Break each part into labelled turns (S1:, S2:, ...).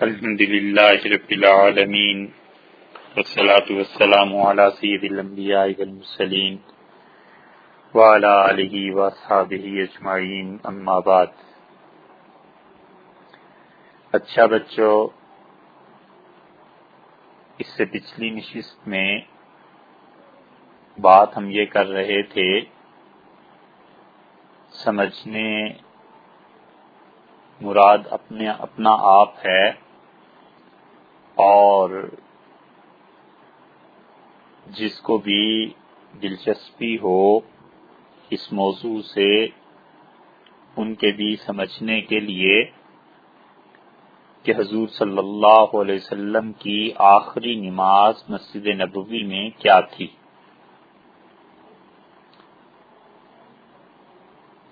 S1: الحمد لله رب العالمين والصلاة والسلام على سيد الأنبياء والمرسلين وعلى آله وأصحابه أجمعين. أما بعد اچھا بچوں، اس سے پچھلی نشست میں بات ہم یہ کر رہے تھے، سمجھنے، مراد اپنے، اپنا آپ ہے۔ اور جس کو بھی دلچسپی ہو اس موضوع سے ان کے بھی سمجھنے کے لیے کہ حضور صلی اللہ علیہ وسلم کی آخری نماز مسجد نبوی میں کیا تھی۔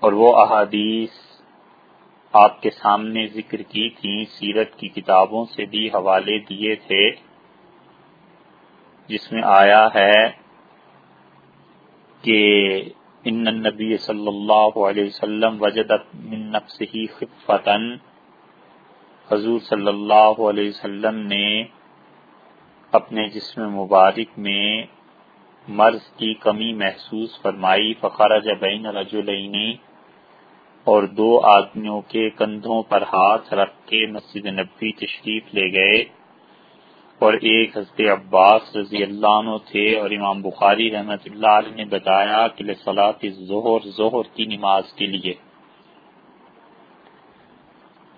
S1: اور وہ احادیث آپ کے سامنے ذکر کی تھی سیرت کی کتابوں سے بھی حوالے دیے تھے، جس میں آیا ہے کہ ان النبی صلی اللہ علیہ وسلم وجدت من نفسه خفتن حضور صلی اللہ علیہ وسلم نے اپنے جسم مبارک میں مرض کی کمی محسوس فرمائی، فخرج بین رجلینی اور دو آدمیوں کے کندھوں پر ہاتھ رکھ کے مسجد نبی تشریف لے گئے۔ اور ایک حضرت عباس رضی اللہ عنہ تھے اور امام بخاری رحمت اللہ علیہ نے بتایا کہ لصلاۃ ظہر ظہر کی نماز کے لیے۔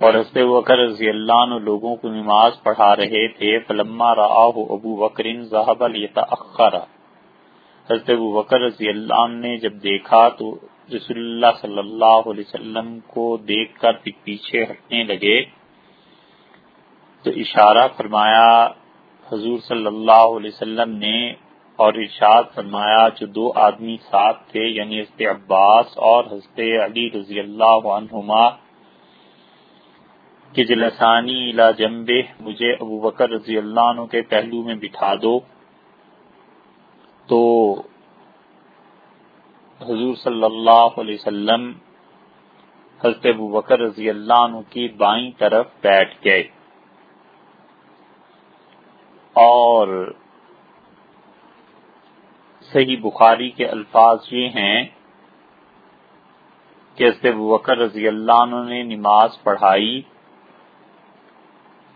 S1: اور حضرت وکر رضی اللہ عنہ لوگوں کو نماز پڑھا رہے تھے۔ فلما رآہ ابو بکر ذهب لیتاخر حضرت ابو بکر رضی اللہ عنہ نے جب دیکھا تو رسول اللہ صلی اللہ علیہ وسلم کو دیکھ کر پھر پیچھے ہٹنے لگے تو اشارہ فرمایا، حضور صلی اللہ علیہ وسلم نے اور ارشاد فرمایا، جو دو آدمی ساتھ تھے یعنی حضرت عباس اور حضرت علی رضی اللہ عنہما، کہ جلسانی الا جمبے مجھے ابو بکر رضی اللہ عنہ کے پہلو میں بٹھا دو۔ تو حضور صلی اللہ علیہ وسلم حضرت ابو بکر رضی اللہ عنہ کی بائیں طرف بیٹھ گئے۔ اور صحیح بخاری کے الفاظ یہ ہیں کہ حضرت ابو بکر رضی اللہ عنہ نے نماز پڑھائی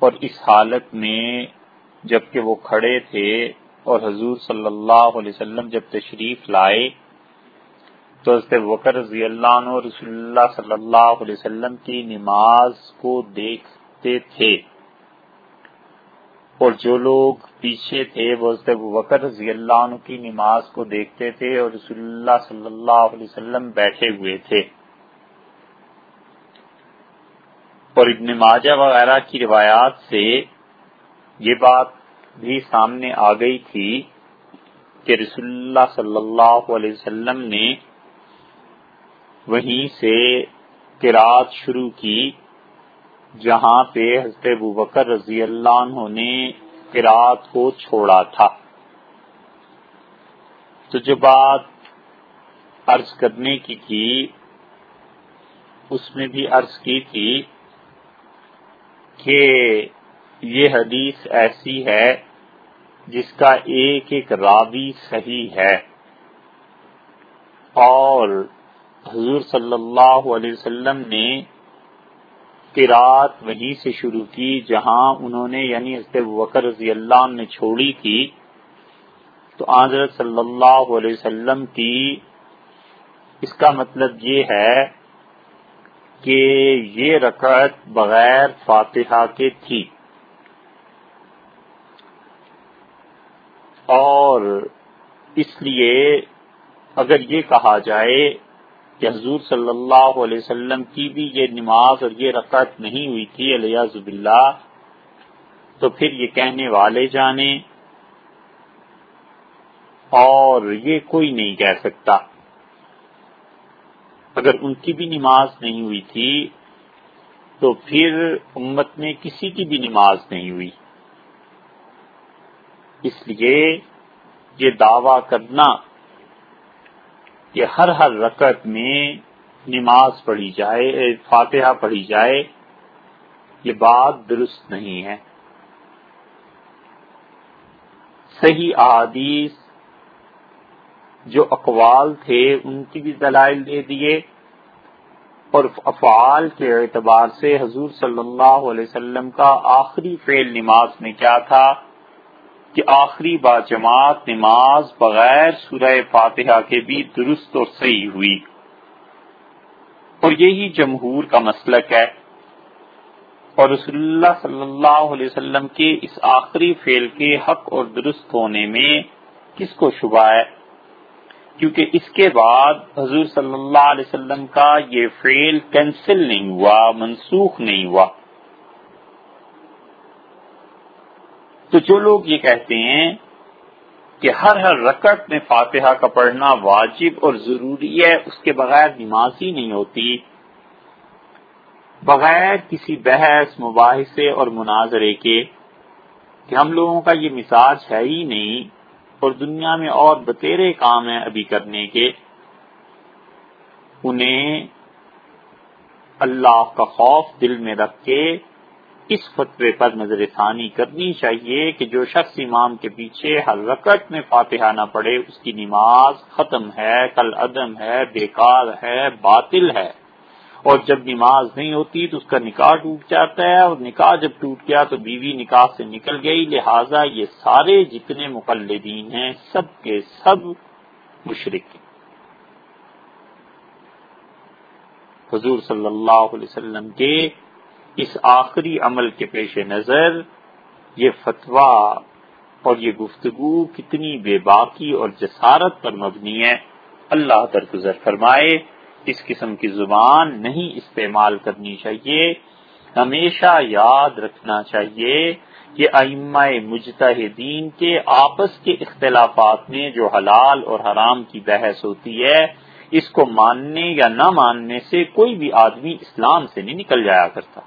S1: اور اس حالت میں جبکہ وہ کھڑے تھے اور حضور صلی اللہ علیہ وسلم جب تشریف لائے تو حضرت وکر رضی اللہ عنہ رسول اللہ صلی اللہ علیہ وسلم کی نماز کو دیکھتے تھے۔ اور جو لوگ پیچھے تھے، وہ حضرت وکر رضی اللہ عنہ کی نماز کو دیکھتے تھے اور رسول اللہ صلی اللہ علیہ وسلم بیٹھے ہوئے تھے۔ اور ابن ماجہ وغیرہ کی روایات سے یہ بات بھی سامنے آ گئی تھی کہ رسول اللہ صلی اللہ علیہ وسلم نے وہیں سے قرآت شروع کی، جہاں پہ حضرت ابو بکر رضی اللہ عنہ نے قرآت کو چھوڑا تھا۔ تو جو بات عرض کرنے کی تھی، اس میں بھی عرض کی تھی کہ یہ حدیث ایسی ہے جس کا ایک ایک راوی صحیح ہے اور حضور صلی اللہ علیہ وسلم نے قرات وہیں سے شروع کی جہاں انہوں نے یعنی حضرت وکر رضی اللہ عنہ نے چھوڑی تھی، تو حضرت صلی اللہ علیہ وسلم کی اس کا مطلب یہ ہے کہ یہ رکعت بغیر فاتحہ کے تھی۔ اور اس لیے اگر یہ کہا جائے کہ حضور صلی اللہ علیہ وسلم کی بھی یہ نماز اور یہ رکعت نہیں ہوئی تھی علیہ زب اللہ تو پھر یہ کہنے والے جانے اور یہ کوئی نہیں کہہ سکتا۔ اگر ان کی بھی نماز نہیں ہوئی تھی، تو پھر امت میں کسی کی بھی نماز نہیں ہوئی۔ اس لیے یہ دعویٰ کرنا کہ ہر ہر رکعت میں نماز پڑھی جائے فاتحہ پڑھی جائے، یہ بات درست نہیں ہے۔ صحیح احادیث جو اقوال تھے، ان کی بھی دلائل دے دیے۔ اور افعال کے اعتبار سے حضور صلی اللہ علیہ وسلم کا آخری فعل نماز میں کیا تھا؟ کہ آخری با جماعت نماز بغیر سورہ فاتحہ کے بھی درست اور صحیح ہوئی۔ اور یہی جمہور کا مسلک ہے۔ اور رسول اللہ صلی اللہ علیہ وسلم کے اس آخری فعل کے حق اور درست ہونے میں کس کو شبہ ہے؟ کیونکہ اس کے بعد حضور صلی اللہ علیہ وسلم کا یہ فیل کینسل نہیں ہوا، منسوخ نہیں ہوا۔ تو جو لوگ یہ کہتے ہیں کہ ہر ہر رکعت میں فاتحہ کا پڑھنا واجب اور ضروری ہے، اس کے بغیر نماز ہی نہیں ہوتی۔ بغیر کسی بحث، مباحثے اور مناظرے کے کہ ہم لوگوں کا یہ مزاج ہے ہی نہیں اور دنیا میں اور بتیرے کام ہیں ابھی کرنے کے۔ انہیں اللہ کا خوف دل میں رکھ کے اس فتوے پر نظر ثانی کرنی چاہیے کہ جو شخص امام کے پیچھے ہر رکعت میں فاتحہ نہ پڑے اس کی نماز ختم ہے کل عدم ہے، بیکار ہے، باطل ہے۔ اور جب نماز نہیں ہوتی تو اس کا نکاح ٹوٹ جاتا ہے اور نکاح جب ٹوٹ گیا تو بیوی نکاح سے نکل گئی۔ لہٰذا یہ سارے جتنے مقلدین ہیں، سب کے سب مشرق حضور صلی اللہ علیہ وسلم کے اس آخری عمل کے پیش نظر یہ فتویٰ اور یہ گفتگو کتنی بے باقی اور جسارت پر مبنی ہے، اللہ درگزر فرمائے، اس قسم کی زبان نہیں استعمال کرنی چاہیے، ہمیشہ یاد رکھنا چاہیے یہ ائمہ مجتہدین کے آپس کے اختلافات میں جو حلال اور حرام کی بحث ہوتی ہے، اس کو ماننے یا نہ ماننے سے کوئی بھی آدمی اسلام سے نہیں نکل جایا کرتا۔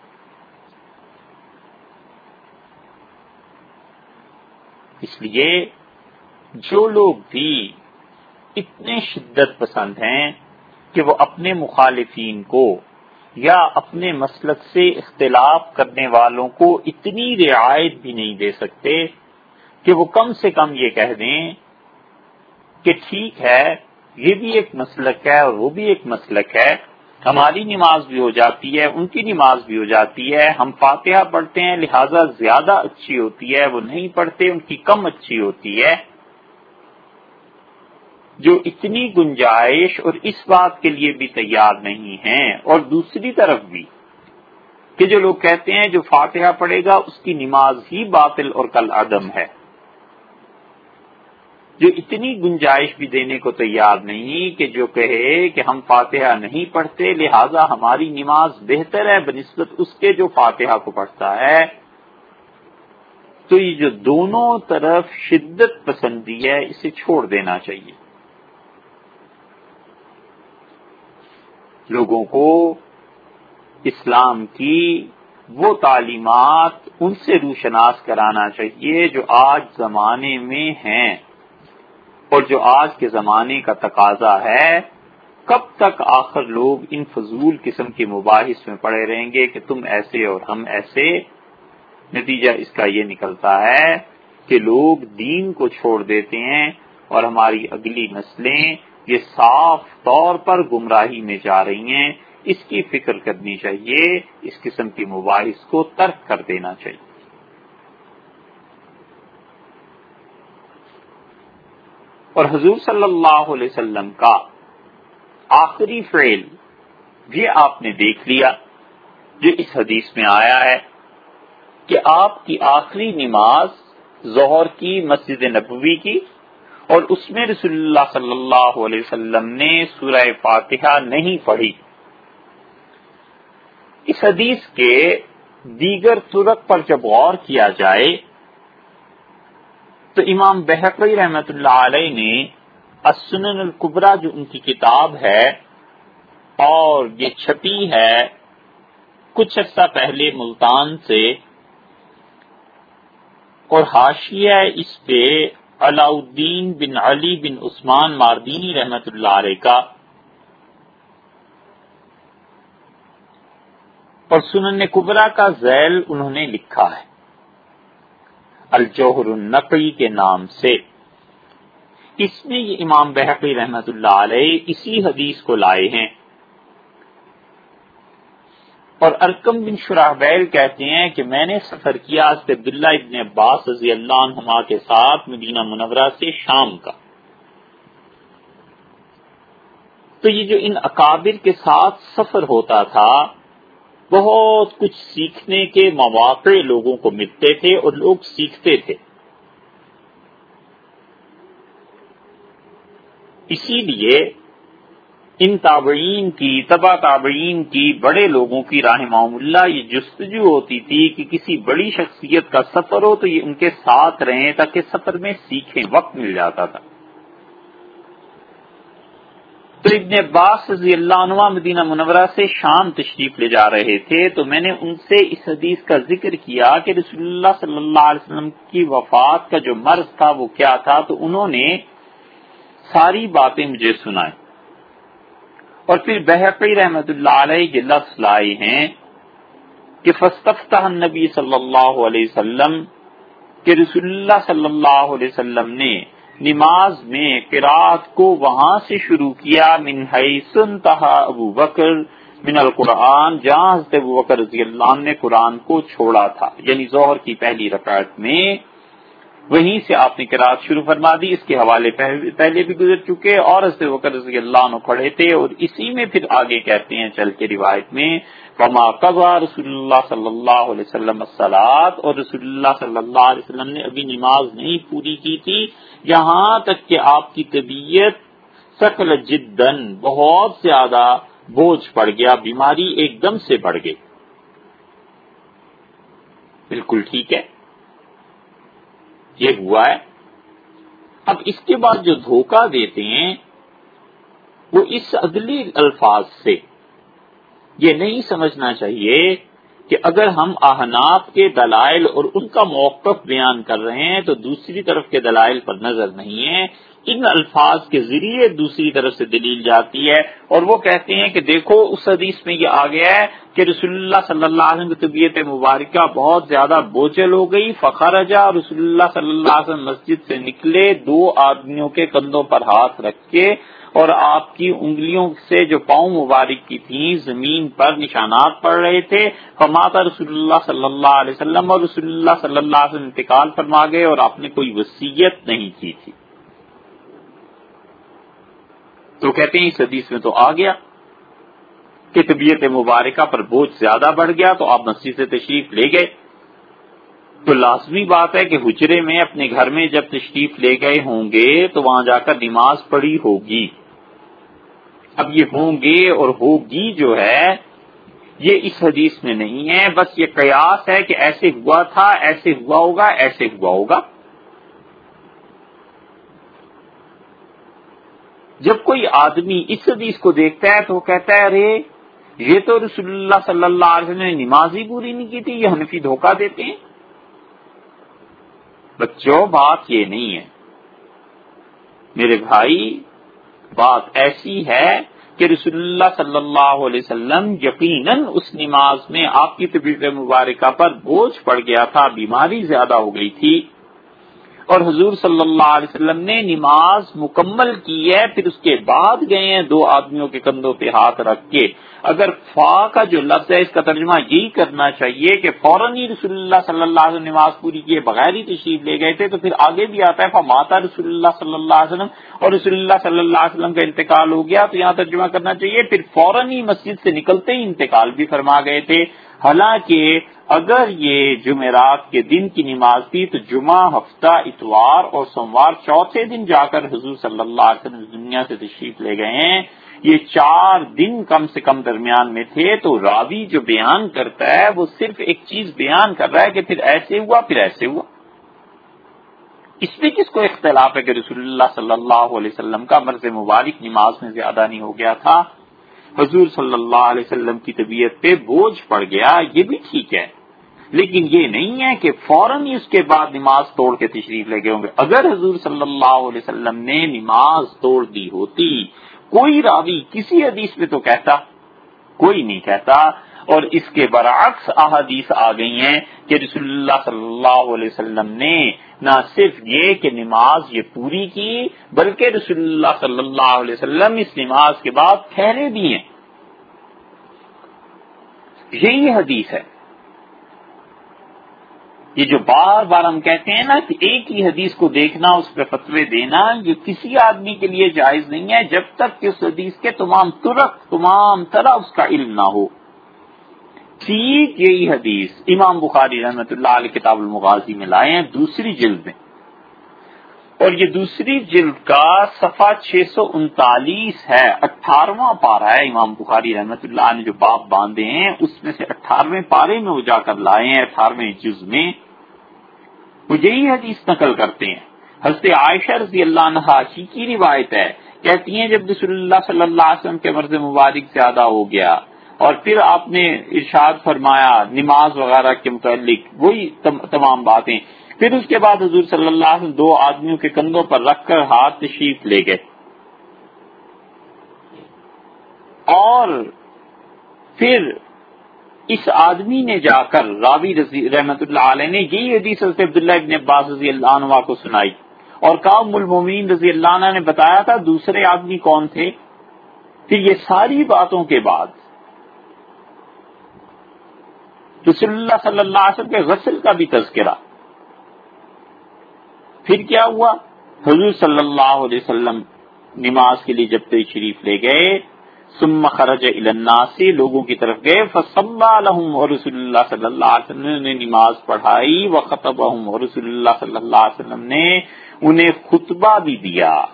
S1: اس لیے جو لوگ بھی اتنے شدت پسند ہیں کہ وہ اپنے مخالفین کو یا اپنے مسلک سے اختلاف کرنے والوں کو اتنی رعایت بھی نہیں دے سکتے کہ وہ کم سے کم یہ کہہ دیں کہ ٹھیک ہے، یہ بھی ایک مسلک ہے اور وہ بھی ایک مسلک ہے ہماری نماز بھی ہو جاتی ہے، ان کی نماز بھی ہو جاتی ہے۔ ہم فاتحہ پڑھتے ہیں، لہذا زیادہ اچھی ہوتی ہے، وہ نہیں پڑھتے، ان کی کم اچھی ہوتی ہے۔ جو اتنی گنجائش اور اس بات کے لیے بھی تیار نہیں ہیں۔ اور دوسری طرف بھی، کہ جو لوگ کہتے ہیں جو فاتحہ پڑے گا، اس کی نماز ہی باطل اور کل عدم ہے۔ جو اتنی گنجائش بھی دینے کو تیار نہیں کہ جو کہے کہ ہم فاتحہ نہیں پڑھتے، لہذا ہماری نماز بہتر ہے، بنسبت اس کے جو فاتحہ کو پڑھتا ہے۔ تو یہ جو دونوں طرف شدت پسندی ہے، اسے چھوڑ دینا چاہیے۔ لوگوں کو اسلام کی وہ تعلیمات ان سے روشناس کرانا چاہیے جو آج زمانے میں ہیں۔ اور جو آج کے زمانے کا تقاضا ہے، کب تک آخر لوگ ان فضول قسم کے مباحث میں پڑے رہیں گے کہ تم ایسے اور ہم ایسے؟ نتیجہ اس کا یہ نکلتا ہے کہ لوگ دین کو چھوڑ دیتے ہیں اور ہماری اگلی نسلیں یہ صاف طور پر گمراہی میں جا رہی ہیں۔ اس کی فکر کرنی چاہیے، اس قسم کی مباحث کو ترک کر دینا چاہیے۔ اور حضور صلی اللہ علیہ وسلم کا آخری فعل یہ آپ نے دیکھ لیا، جو اس حدیث میں آیا ہے کہ آپ کی آخری نماز ظہر کی مسجد نبوی کی اور اس میں رسول اللہ صلی اللہ علیہ وسلم نے سورہ فاتحہ نہیں پڑھی۔ اس حدیث کے دیگر ترک پر جب غور کیا جائے تو امام بحقی رحمت اللہ علیہ نے السنن القبرا جو ان کی کتاب ہے اور یہ چھپی ہے کچھ عرصہ پہلے ملتان سے اور حاشیہ اس پہ علاؤدین بن علی بن عثمان ماردینی رحمت اللہ علیہ کا اور سنن کبرا کا ذیل انہوں نے لکھا ہے۔ الجوہر النقی کے نام سے۔ اس میں یہ امام بحقی رحمت اللہ علیہ اسی حدیث کو لائے ہیں۔ اور ارکم بن شراحبیل کہتے ہیں کہ میں نے سفر کیا عبداللہ ابن عباس رضی اللہ عنہما کے ساتھ مدینہ منورہ سے شام کا۔ تو یہ جو ان اکابر کے ساتھ سفر ہوتا تھا بہت کچھ سیکھنے کے مواقع لوگوں کو ملتے تھے اور لوگ سیکھتے تھے۔ اسی لیے ان تابعین کی تبا تابعین کی، بڑے لوگوں کی رہنما اللہ یہ جستجو ہوتی تھی کہ کسی بڑی شخصیت کا سفر ہو تو یہ ان کے ساتھ رہیں تاکہ سفر میں سیکھیں، وقت مل جاتا تھا۔ تو ابن عباس رضی اللہ عنہ مدینہ منورہ سے شام تشریف لے جا رہے تھے، تو میں نے ان سے اس حدیث کا ذکر کیا کہ رسول اللہ صلی اللہ علیہ وسلم کی وفات کا جو مرض تھا وہ کیا تھا؟ تو انہوں نے ساری باتیں مجھے سنائیں۔ اور پھر بحقی رحمت اللہ علیہ یہ لفظ لائے ہیں کہ فستفتح النبی صلی اللہ علیہ وسلم کہ رسول اللہ صلی اللہ علیہ وسلم نے نماز میں قرآت کو وہاں سے شروع کیا، من سنتہا ابو بکر، من القرآن، جہاں حضرت ابو بکر رضی اللہ عنہ نے قرآن کو چھوڑا تھا۔ یعنی ظہر کی پہلی رکعت میں وہیں سے آپ نے کراط شروع فرما دی۔ اس کے حوالے پہلے بھی گزر چکے اور حضرت وکر رضی اللہ عنہ پڑھے تھے اور اسی میں پھر آگے کہتے ہیں چل کے روایت میں، وما قضا رسول اللہ صلی اللہ علیہ وسلم اور رسول اللہ صلی اللہ علیہ وسلم نے ابھی نماز نہیں پوری کی تھی۔ یہاں تک کہ آپ کی طبیعت سکل جدن بہت زیادہ بوجھ پڑ گیا، بیماری ایک دم سے بڑھ گئی۔ بالکل ٹھیک ہے۔ یہ ہوا ہے۔ اب اس کے بعد جو دھوکہ دیتے ہیں، وہ اس اگلی الفاظ سے یہ نہیں سمجھنا چاہیے کہ اگر ہم احناف کے دلائل اور ان کا موقف بیان کر رہے ہیں تو دوسری طرف کے دلائل پر نظر نہیں ہے۔ ان الفاظ کے ذریعے دوسری طرف سے دلیل جاتی ہے اور وہ کہتے ہیں کہ دیکھو اس حدیث میں یہ آ گیا ہے کہ رسول اللہ صلی اللہ علیہ وسلم کی طبیعت مبارکہ بہت زیادہ بوچل ہو گئی۔ فخرجا رسول اللہ صلی اللہ علیہ وسلم مسجد سے نکلے، دو آدمیوں کے کندھوں پر ہاتھ رکھ کے اور آپ کی انگلیوں سے جو پاؤں مبارک کی تھیں، زمین پر نشانات پڑ رہے تھے۔ فماتا رسول اللہ صلی اللہ علیہ وسلم اور رسول اللہ صلی اللہ علیہ وسلم انتقال فرما گئے اور آپ نے کوئی وصیت نہیں کی تھی۔ تو کہتے ہیں، اس حدیث میں تو آ گیا کہ طبیعت مبارکہ پر بوجھ زیادہ بڑھ گیا تو آپ مسجد سے تشریف لے گئے۔ تو لازمی بات ہے کہ حجرے میں اپنے گھر میں جب تشریف لے گئے ہوں گے تو وہاں جا کر نماز پڑھی ہوگی۔ اب یہ ہوں گے اور ہوگی جو ہے، یہ اس حدیث میں نہیں ہے، بس یہ قیاس ہے کہ ایسے ہوا تھا، ایسے ہوا ہوگا، ایسے ہوا ہوگا۔ جب کوئی آدمی اس حدیث کو دیکھتا ہے تو وہ کہتا ہے، ارے، یہ تو رسول اللہ صلی اللہ علیہ وسلم نے نماز ہی پوری نہیں کی تھی، یہ حنفی دھوکہ دیتے ہیں۔ بچوں، بات یہ نہیں ہے۔ میرے بھائی، بات ایسی ہے کہ رسول اللہ صلی اللہ علیہ وسلم یقیناً اس نماز میں آپ کی طبیعت مبارکہ پر بوجھ پڑ گیا تھا، بیماری زیادہ ہو گئی تھی۔ اور حضور صلی اللہ علیہ وسلم نے نماز مکمل کی ہے، پھر اس کے بعد گئے ہیں دو آدمیوں کے کندھوں پہ ہاتھ رکھ کے۔ اگر فا کا جو لفظ ہے، اس کا ترجمہ یہی کرنا چاہیے کہ فوراً ہی رسول اللہ صلی اللہ علیہ وسلم نماز پوری کیے بغیر ہی تشریف لے گئے تھے، تو پھر آگے بھی آتا ہے ماتا رسول اللہ صلی اللہ علیہ وسلم اور رسول اللہ صلی اللہ علیہ وسلم کا انتقال ہو گیا۔ تو یہاں ترجمہ کرنا چاہیے، پھر فوراً ہی مسجد سے نکلتے ہی انتقال بھی فرما گئے تھے۔ حالانکہ اگر یہ جمعرات کے دن کی نماز تھی تو جمعہ، ہفتہ، اتوار اور سوموار چوتھے دن جا کر حضور صلی اللہ علیہ وسلم دنیا سے تشریف لے گئے ہیں۔ یہ چار دن کم سے کم درمیان میں تھے تو راوی جو بیان کرتا ہے وہ صرف ایک چیز بیان کر رہا ہے کہ پھر ایسے ہوا، پھر ایسے ہوا۔ اس میں کس کو اختلاف ہے کہ رسول اللہ صلی اللہ علیہ وسلم کا مرض مبارک نماز میں زیادہ نہیں ہو گیا تھا؟ حضور صلی اللہ علیہ وسلم کی طبیعت پہ بوجھ پڑ گیا، یہ بھی ٹھیک ہے۔ لیکن یہ نہیں ہے کہ فوراً اس کے بعد نماز توڑ کے تشریف لے گئے ہوں گے۔ اگر حضور صلی اللہ علیہ وسلم نے نماز توڑ دی ہوتی، کوئی راوی کسی حدیث میں تو کہتا، کوئی نہیں کہتا۔ اور اس کے برعکس احادیث آ گئی ہیں کہ رسول اللہ صلی اللہ علیہ وسلم نے نہ صرف یہ کہ نماز یہ پوری کی، بلکہ رسول اللہ صلی اللہ علیہ وسلم اس نماز کے بعد ٹھہرے بھی ہیں۔ یہی حدیث ہے۔ یہ جو بار بار ہم کہتے ہیں نا کہ ایک ہی حدیث کو دیکھنا، اس پہ فتوے دینا، یہ کسی آدمی کے لیے جائز نہیں ہے جب تک کہ اس حدیث کے تمام ترک، تمام طرح اس کا علم نہ ہو۔ ٹھیک یہی حدیث۔ امام بخاری رحمت اللہ علیہ کتاب المغازی میں لائے ہیں، دوسری جلد میں۔ اور یہ دوسری جلد کا صفحہ چھ سو انتالیس ہے، اٹھارہواں پارا ہے۔ امام بخاری رحمت اللہ نے جو باپ باندھے ہیں، اس میں سے اٹھارہویں پارے میں وہ جا کر لائے ہیں، اٹھارہویں جز میں۔ وہ یہی حدیث نقل کرتے ہیں۔ حضرت عائشہ رضی اللہ عنہ کی روایت ہے۔ کہتی ہیں، جب رسول اللہ صلی اللہ علیہ وسلم کے مرض مبارک زیادہ ہو گیا اور پھر آپ نے ارشاد فرمایا، نماز وغیرہ کے متعلق، وہی تمام باتیں۔ پھر اس کے بعد حضور صلی اللہ علیہ وسلم دو آدمیوں کے کندھوں پر رکھ کر ہاتھ تشریف لے گئے۔ اور پھر اس آدمی نے جا کر راوی رضی رحمت اللہ علیہ نے یہی حدیث حضرت عبداللہ ابن عباس رضی اللہ عنہ کو سنائی۔ اور کام المومین رضی اللہ عنہ نے بتایا تھا دوسرے آدمی کون تھے۔ پھر یہ ساری باتوں کے بعد رسول اللہ صلی اللہ علیہ وسلم کے غسل کا بھی تذکرہ۔ پھر کیا ہوا؟ حضور صلی اللہ علیہ وسلم نماز کے لیے جب تشریف لے گئے، ثم خرج الناسی لوگوں کی طرف گئے فصلى لهم رسول اللہ صلی اللہ علیہ وسلم نے نماز پڑھائی و خطبهم رسول اللہ صلی اللہ علیہ وسلم نے انہیں خطبہ بھی دیا۔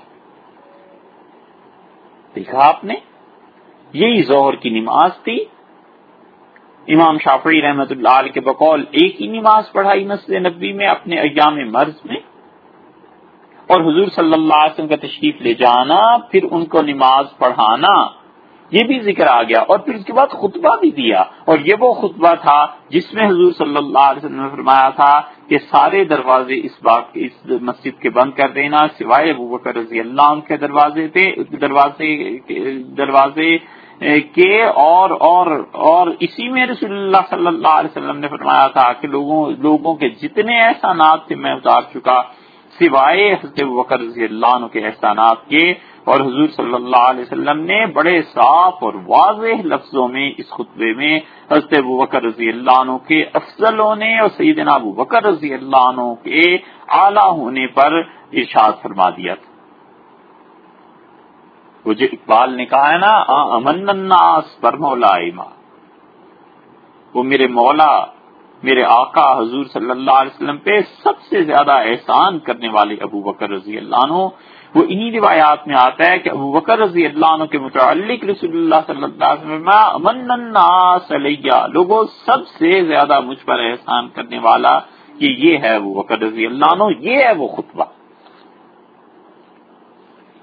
S1: دیکھا آپ نے؟ یہی ظہر کی نماز تھی۔ امام شافعی رحمت اللہ علیہ کے بقول، ایک ہی نماز پڑھائی مسجد نبی میں، اپنے ایام مرض میں اور حضور صلی اللہ علیہ وسلم کا تشریف لے جانا، پھر ان کو نماز پڑھانا، یہ بھی ذکر آ گیا۔ اور پھر اس کے بعد خطبہ بھی دیا۔ اور یہ وہ خطبہ تھا جس میں حضور صلی اللہ علیہ وسلم نے فرمایا تھا کہ سارے دروازے اس بات اس مسجد کے بند کر دینا، سوائے ابو بکر رضی اللہ عنہ کے دروازے تھے، دروازے دروازے کے، اور اور اور اسی میں رسول اللہ صلی اللہ علیہ وسلم نے فرمایا تھا کہ لوگوں لوگوں کے جتنے احسانات تھے میں اتار چکا۔ سوائے حضرت بکر رضی اللہ عنہ کے احسانات کے، اور حضور صلی اللہ علیہ وسلم نے بڑے صاف اور واضح لفظوں میں اس خطبے میں حضرت ابو بکر رضی اللہ عنہ کے افضل ہونے اور سیدنا ابو بکر رضی اللہ عنہ کے اعلیٰ ہونے پر ارشاد فرما دیا تھا۔ وہ جو اقبال نے کہا ہے نا امن الناس پر مولا وہ میرے مولا میرے آقا حضور صلی اللہ علیہ وسلم پہ سب سے زیادہ احسان کرنے والے ابو بکر رضی اللہ عنہ، وہ انہی روایات میں آتا ہے کہ ابو بکر رضی اللہ عنہ کے متعلق رسول اللہ صلی اللہ علیہ وسلم امن الناس علیہ، لوگوں سب سے زیادہ مجھ پر احسان کرنے والا کہ یہ ہے ابو بکر رضی اللہ عنہ، یہ ہے وہ خطبہ۔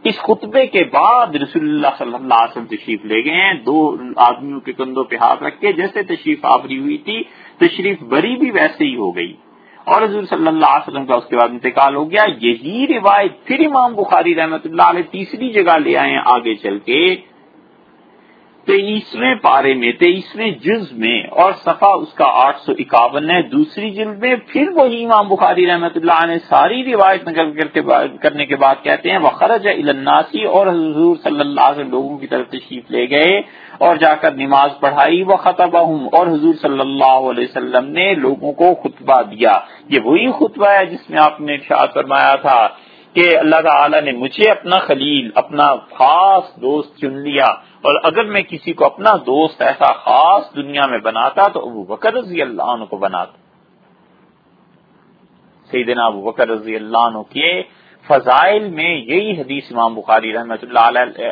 S1: اس خطبے کے بعد رسول اللہ صلی اللہ علیہ وسلم تشریف لے گئے ہیں دو آدمیوں کے کندھوں پہ ہاتھ رکھ کے جیسے تشریف آوری ہوئی تھی تشریف بری بھی ویسے ہی ہو گئی۔ اور حضور صلی اللہ علیہ وسلم کا اس کے بعد انتقال ہو گیا۔ یہی روایت پھر امام بخاری رحمت اللہ علیہ تیسری جگہ لے آئے آگے چل کے۔ تیئیسویں پارے میں، تیئیسویں جز میں، اور صفحہ اس کا آٹھ سو اکاون ہے۔ دوسری جلد میں پھر وہی امام بخاری رحمت اللہ نے ساری روایت نقل کرنے کے بعد کہتے ہیں وہ خرج الناسی اور حضور صلی اللہ علیہ لوگوں کی طرف تشریف لے گئے اور جا کر نماز پڑھائی۔ وہ خطبہ ہوں اور حضور صلی اللہ علیہ وسلم نے لوگوں کو خطبہ دیا۔ یہ وہی خطبہ ہے جس میں آپ نے ارشاد فرمایا تھا کہ اللہ تعالی نے مجھے اپنا خلیل، اپنا خاص دوست چن لیا۔ اور اگر میں کسی کو اپنا دوست ایسا خاص دنیا میں بناتا تو ابو بکر رضی اللہ عنہ کو بناتا۔ سیدنا ابو بکر رضی اللہ عنہ کے فضائل میں یہی حدیث امام بخاری رحمۃ اللہ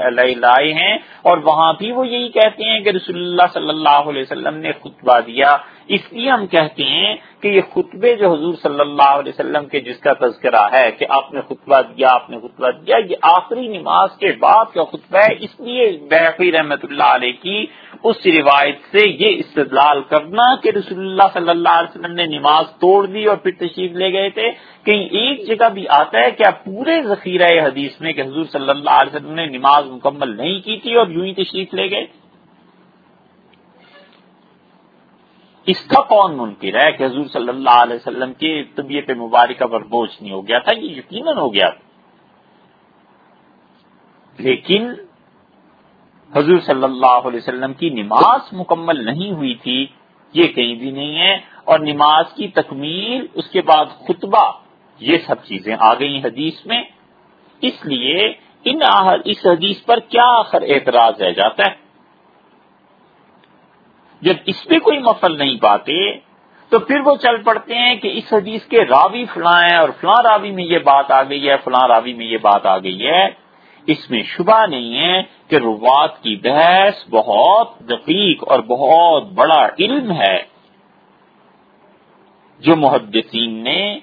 S1: علیہ لائے ہیں اور وہاں بھی وہ یہی کہتے ہیں کہ رسول اللہ صلی اللہ علیہ وسلم نے خطبہ دیا اس لیے ہم کہتے ہیں کہ یہ خطبے جو حضور صلی اللہ علیہ وسلم کے جس کا تذکرہ ہے کہ آپ نے خطبہ دیا، آپ نے خطبہ دیا، یہ آخری نماز کے بعد کا خطبہ ہے۔ اس لیے بحفی رحمت اللہ علیہ کی اس روایت سے یہ استدلال کرنا کہ رسول اللہ صلی اللہ علیہ وسلم نے نماز توڑ دی اور پھر تشریف لے گئے تھے۔ کہیں ایک جگہ بھی آتا ہے کہ آپ پورے ذخیرہ حدیث میں کہ حضور صلی اللہ علیہ وسلم نے نماز مکمل نہیں کی تھی اور یوں ہی تشریف لے گئے۔ اس کا کون منکر ہے کہ حضور صلی اللہ علیہ وسلم کی طبیعت مبارکہ پر بوجھ نہیں ہو گیا تھا؟ یہ یقیناً ہو گیا تھا۔ لیکن حضور صلی اللہ علیہ وسلم کی نماز مکمل نہیں ہوئی تھی، یہ کہیں بھی نہیں ہے۔ اور نماز کی تکمیل، اس کے بعد خطبہ، یہ سب چیزیں آ گئی حدیث میں۔ اس لیے ان اس حدیث پر کیا آخر اعتراض رہ جاتا ہے؟ جب اس پہ کوئی مفل نہیں پاتے، تو پھر وہ چل پڑتے ہیں کہ اس حدیث کے راوی فلاں ہیں اور فلاں راوی میں یہ بات آ گئی ہے، فلاں راوی میں یہ بات آ گئی ہے۔ اس میں شبہ نہیں ہے کہ روات کی بحث بہت دقیق اور بہت بڑا علم ہے۔ جو محدثین نے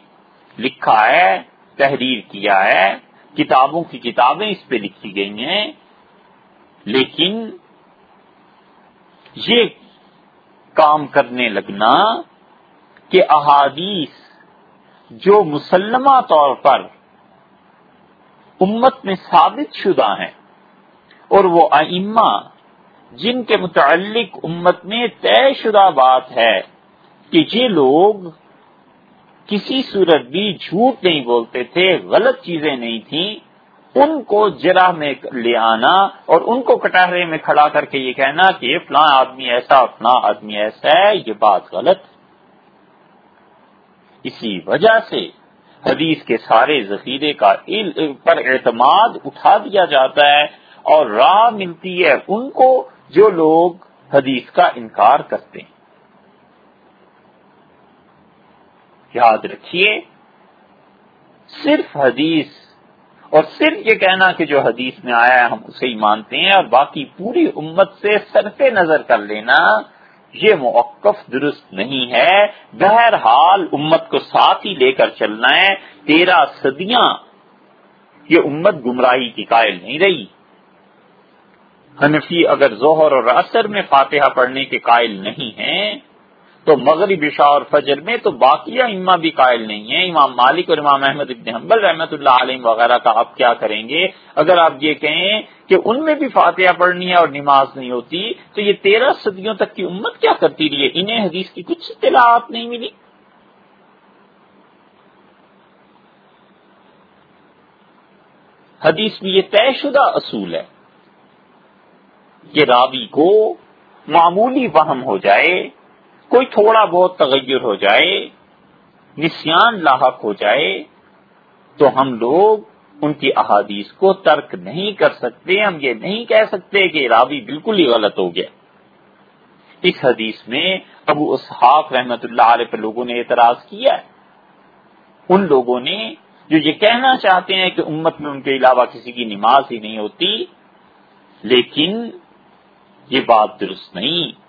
S1: لکھا ہے، تحریر کیا ہے، کتابوں کی کتابیں اس پہ لکھی گئی ہیں، لیکن یہ کام کرنے لگنا کہ احادیث جو مسلمہ طور پر امت میں ثابت شدہ ہیں اور وہ ائمہ جن کے متعلق امت میں طے شدہ بات ہے کہ یہ لوگ کسی صورت بھی جھوٹ نہیں بولتے تھے، غلط چیزیں نہیں تھیں ان کو جرا میں لے آنا اور ان کو کٹہرے میں کھڑا کر کے یہ کہنا کہ فلاں آدمی ایسا، فلاں آدمی ایسا ہے، یہ بات غلط اسی وجہ سے حدیث کے سارے ذخیرے کا پر اعتماد اٹھا دیا جاتا ہے اور راہ ملتی ہے ان کو جو لوگ حدیث کا انکار کرتے ہیں۔ یاد رکھیے، صرف حدیث اور صرف یہ کہنا کہ جو حدیث میں آیا ہے، ہم اسے ہی مانتے ہیں اور باقی پوری امت سے صرف نظر کر لینا، یہ موقف درست نہیں ہے۔ بہرحال امت کو ساتھ ہی لے کر چلنا ہے۔ تیرہ صدیاں، یہ امت گمراہی کی قائل نہیں رہی۔ حنفی اگر ظہر اور اثر میں فاتحہ پڑھنے کے قائل نہیں ہیں تو مغرب عشاء اور فجر میں تو باقیہ اما بھی قائل نہیں ہیں امام مالک اور امام احمد ابن حنبل رحمۃ اللہ علیہ وغیرہ کا آپ کیا کریں گے؟ اگر آپ یہ کہیں کہ ان میں بھی فاتحہ پڑھنی ہے اور نماز نہیں ہوتی، تو یہ تیرہ صدیوں تک کی امت کیا کرتی رہی ہے؟ انہیں حدیث کی کچھ اطلاعات نہیں ملی۔ حدیث میں یہ طے شدہ اصول ہے یہ راوی کو معمولی وہم ہو جائے۔ کوئی تھوڑا بہت تغیر ہو جائے، نسیان لاحق ہو جائے، تو ہم لوگ ان کی احادیث کو ترک نہیں کر سکتے، ہم یہ نہیں کہہ سکتے کہ راوی بالکل ہی غلط ہو گیا۔ اس حدیث میں ابو اسحاق رحمت اللہ علیہ پر لوگوں نے اعتراض کیا ہے۔ ان لوگوں نے جو یہ کہنا چاہتے ہیں کہ امت میں ان کے علاوہ کسی کی نماز ہی نہیں ہوتی، لیکن یہ بات درست نہیں۔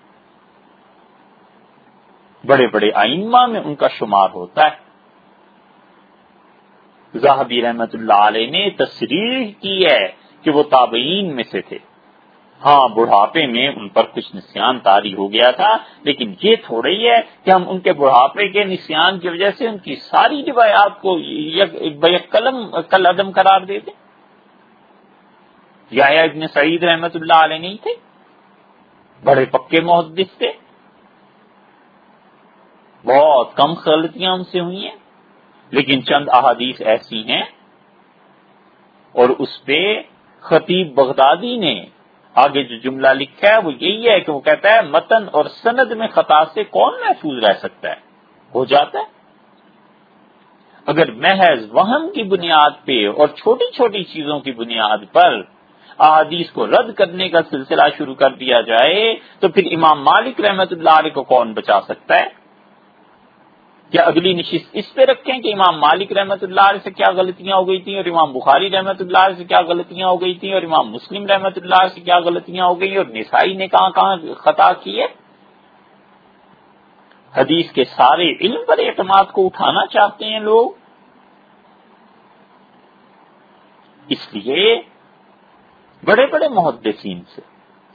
S1: بڑے بڑے آئمہ میں ان کا شمار ہوتا ہے۔ زاہبی رحمت اللہ علیہ نے تصریح کی ہے کہ وہ تابعین میں سے تھے۔ ہاں بڑھاپے میں ان پر کچھ نسیان تاری ہو گیا تھا، لیکن یہ تھوڑا ہی ہے کہ ہم ان کے بڑھاپے کے نسیان کی وجہ سے ان کی ساری روایات کو قلم کل عدم قرار دے دیں۔ یا ابن سعید رحمت اللہ علیہ نہیں تھے۔ بڑے پکے محدث تھے۔ بہت کم غلطیاں ان سے ہوئی ہیں، لیکن چند احادیث ایسی ہیں۔ اور اس پہ خطیب بغدادی نے آگے جو جملہ لکھا ہے، وہ یہی ہے کہ وہ کہتا ہے، متن اور سند میں خطا سے کون محفوظ رہ سکتا ہے؟ ہو جاتا ہے۔ اگر محض وہم کی بنیاد پہ اور چھوٹی چھوٹی چیزوں کی بنیاد پر احادیث کو رد کرنے کا سلسلہ شروع کر دیا جائے، تو پھر امام مالک رحمت اللہ علیہ کو کون بچا سکتا ہے؟ کیا اگلی نشست اس پہ رکھیں کہ امام مالک رحمت اللہ علیہ سے کیا غلطیاں ہو گئی تھیں اور امام بخاری رحمت اللہ علیہ سے کیا غلطیاں ہو گئی تھیں اور امام مسلم رحمت اللہ علیہ سے کیا غلطیاں ہو گئی اور نسائی نے کہاں کہاں خطا کی ہے؟ حدیث کے سارے علم پر اعتماد کو اٹھانا چاہتے ہیں لوگ۔ اس لیے بڑے بڑے محدثین سے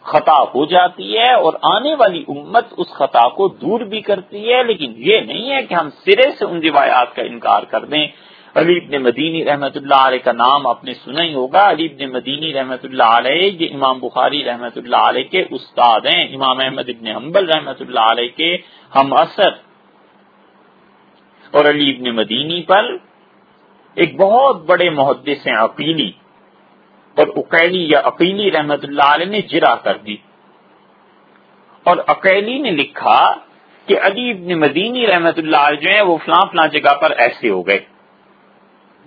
S1: خطا ہو جاتی ہے اور آنے والی امت اس خطا کو دور بھی کرتی ہے، لیکن یہ نہیں ہے کہ ہم سرے سے ان روایات کا انکار کر دیں۔ علی ابن مدینی رحمت اللہ علیہ کا نام آپ نے سنا ہی ہوگا۔ علی ابن مدینی رحمت اللہ علیہ، یہ امام بخاری رحمت اللہ علیہ کے استاد ہیں۔ امام احمد ابن حنبل رحمت اللہ علیہ کے ہم اثر۔ اور علی ابن مدینی پر ایک بہت بڑے محدث ہیں، عقیلی۔ اور اکیلی یا عقیلی رحمت اللہ علیہ نے جرا کر دی۔ اور اکیلی نے لکھا کہ علی ابن مدینی رحمت اللہ علیہ جو ہیں وہ فلاں فلاں جگہ پر ایسے ہو گئے۔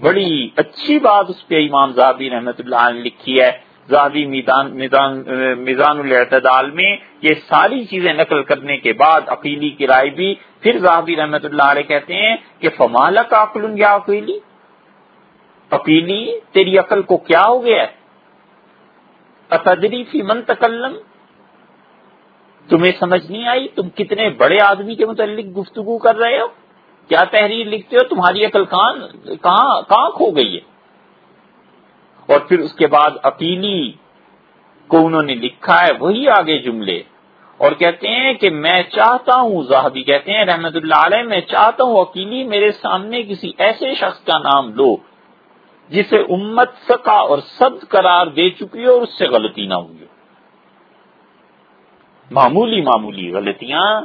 S1: بڑی اچھی بات اس پہ امام زابی رحمت اللہ علیہ نے لکھی ہے۔ زابی میزان الاعتدال میں یہ ساری چیزیں نقل کرنے کے بعد عقیلی کی رائے بھی پھر زابی رحمت اللہ علیہ کہتے ہیں کہ فمالک عقل یا عقیلی عقیلی تیری عقل کو کیا ہو گیا؟ ہے اتدری فی من تکلم؟ تمہیں سمجھ نہیں آئی؟ تم کتنے بڑے آدمی کے متعلق گفتگو کر رہے ہو؟ کیا تحریر لکھتے ہو؟ تمہاری عقل کہاں کہاں کھو گئی ہے؟ اور پھر اس کے بعد عقیلی کو انہوں نے لکھا ہے، وہی آگے جملے۔ اور کہتے ہیں کہ میں چاہتا ہوں زاہبی کہتے ہیں رحمت اللہ علیہ، میں چاہتا ہوں عقیلی میرے سامنے کسی ایسے شخص کا نام لو جسے امت سکا اور سب قرار دے چکی ہو اور اس سے غلطی نہ ہوئی ہو۔ معمولی معمولی غلطیاں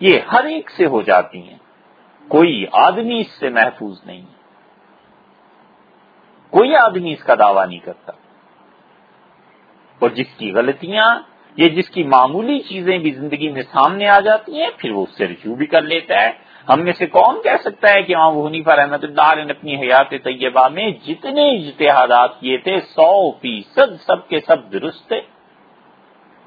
S1: یہ ہر ایک سے ہو جاتی ہیں۔ کوئی آدمی اس سے محفوظ نہیں کوئی آدمی اس کا دعویٰ نہیں کرتا۔ اور جس کی غلطیاں یہ جس کی معمولی چیزیں بھی زندگی میں سامنے آ جاتی ہیں، پھر وہ اس سے رجوع بھی کر لیتا ہے۔ ہم میں سے کون کہہ سکتا ہے کہ امام حنیفہ رحمت اللہ علیہ نے اپنی حیات طیبہ میں جتنے اجتہادات کیے تھے، سو فیصد سب کے سب درست تھے۔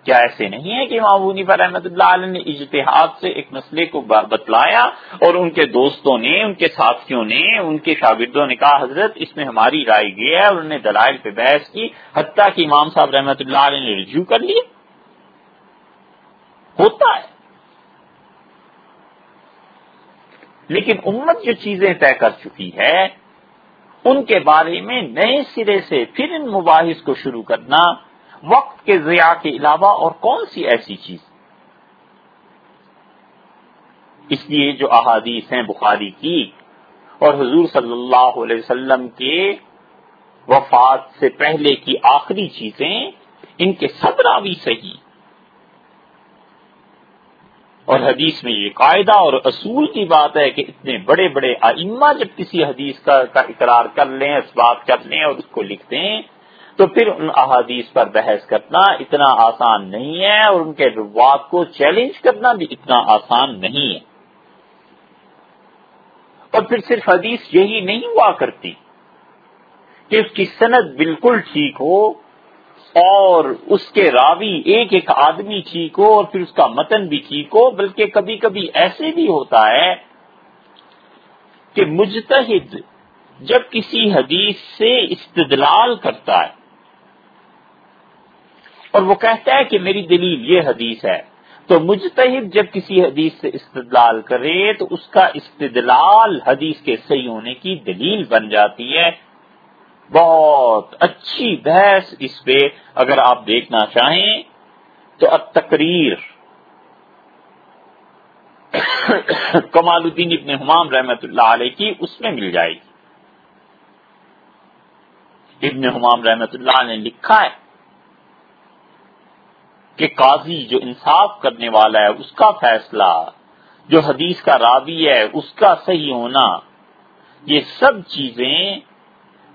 S1: کیا ایسے نہیں ہے کہ امام حنیفہ رحمت اللہ علیہ نے اجتہاد سے ایک مسئلے کو بتلایا اور ان کے دوستوں نے، ان کے ساتھیوں نے، ان کے شاگردوں نے کہا، حضرت، اس میں ہماری رائے گئی ہے اور انہوں نے دلائل پہ بحث کی، حتیٰ کہ امام صاحب رحمت اللہ علیہ نے رجوع کر لیے۔ ہوتا ہے۔ لیکن امت جو چیزیں طے کر چکی ہے، ان کے بارے میں نئے سرے سے پھر ان مباحث کو شروع کرنا، وقت کے ضیاع کے علاوہ اور کون سی ایسی چیز؟ اس لیے جو احادیث ہیں بخاری کی اور حضور صلی اللہ علیہ وسلم کے وفات سے پہلے کی آخری چیزیں، ان کے سب راوی صحیح اور حدیث میں یہ قاعدہ اور اصول کی بات ہے کہ اتنے بڑے بڑے ائمہ جب کسی حدیث کا اقرار کر لیں، اس بات کر لیں اور اس کو لکھ دیں، تو پھر ان احادیث پر بحث کرنا اتنا آسان نہیں ہے اور ان کے روات کو چیلنج کرنا بھی اتنا آسان نہیں ہے۔ اور پھر صرف حدیث یہی نہیں ہوا کرتی کہ اس کی صنعت بالکل ٹھیک ہو اور اس کے راوی ایک ایک آدمی ٹھیک ہو اور پھر اس کا متن بھی ٹھیک ہو، بلکہ کبھی کبھی ایسے بھی ہوتا ہے کہ مجتہد جب کسی حدیث سے استدلال کرتا ہے اور وہ کہتا ہے کہ میری دلیل یہ حدیث ہے، تو مجتہد جب کسی حدیث سے استدلال کرے تو اس کا استدلال حدیث کے صحیح ہونے کی دلیل بن جاتی ہے۔ بہت اچھی بحث اس پہ اگر آپ دیکھنا چاہیں تو اب تقریر کمال الدین ابن حمام رحمت اللہ علیہ کی اس میں مل جائے گی۔ ابن حمام رحمت اللہ نے لکھا ہے کہ قاضی جو انصاف کرنے والا ہے، اس کا فیصلہ، جو حدیث کا راوی ہے، اس کا صحیح ہونا، یہ سب چیزیں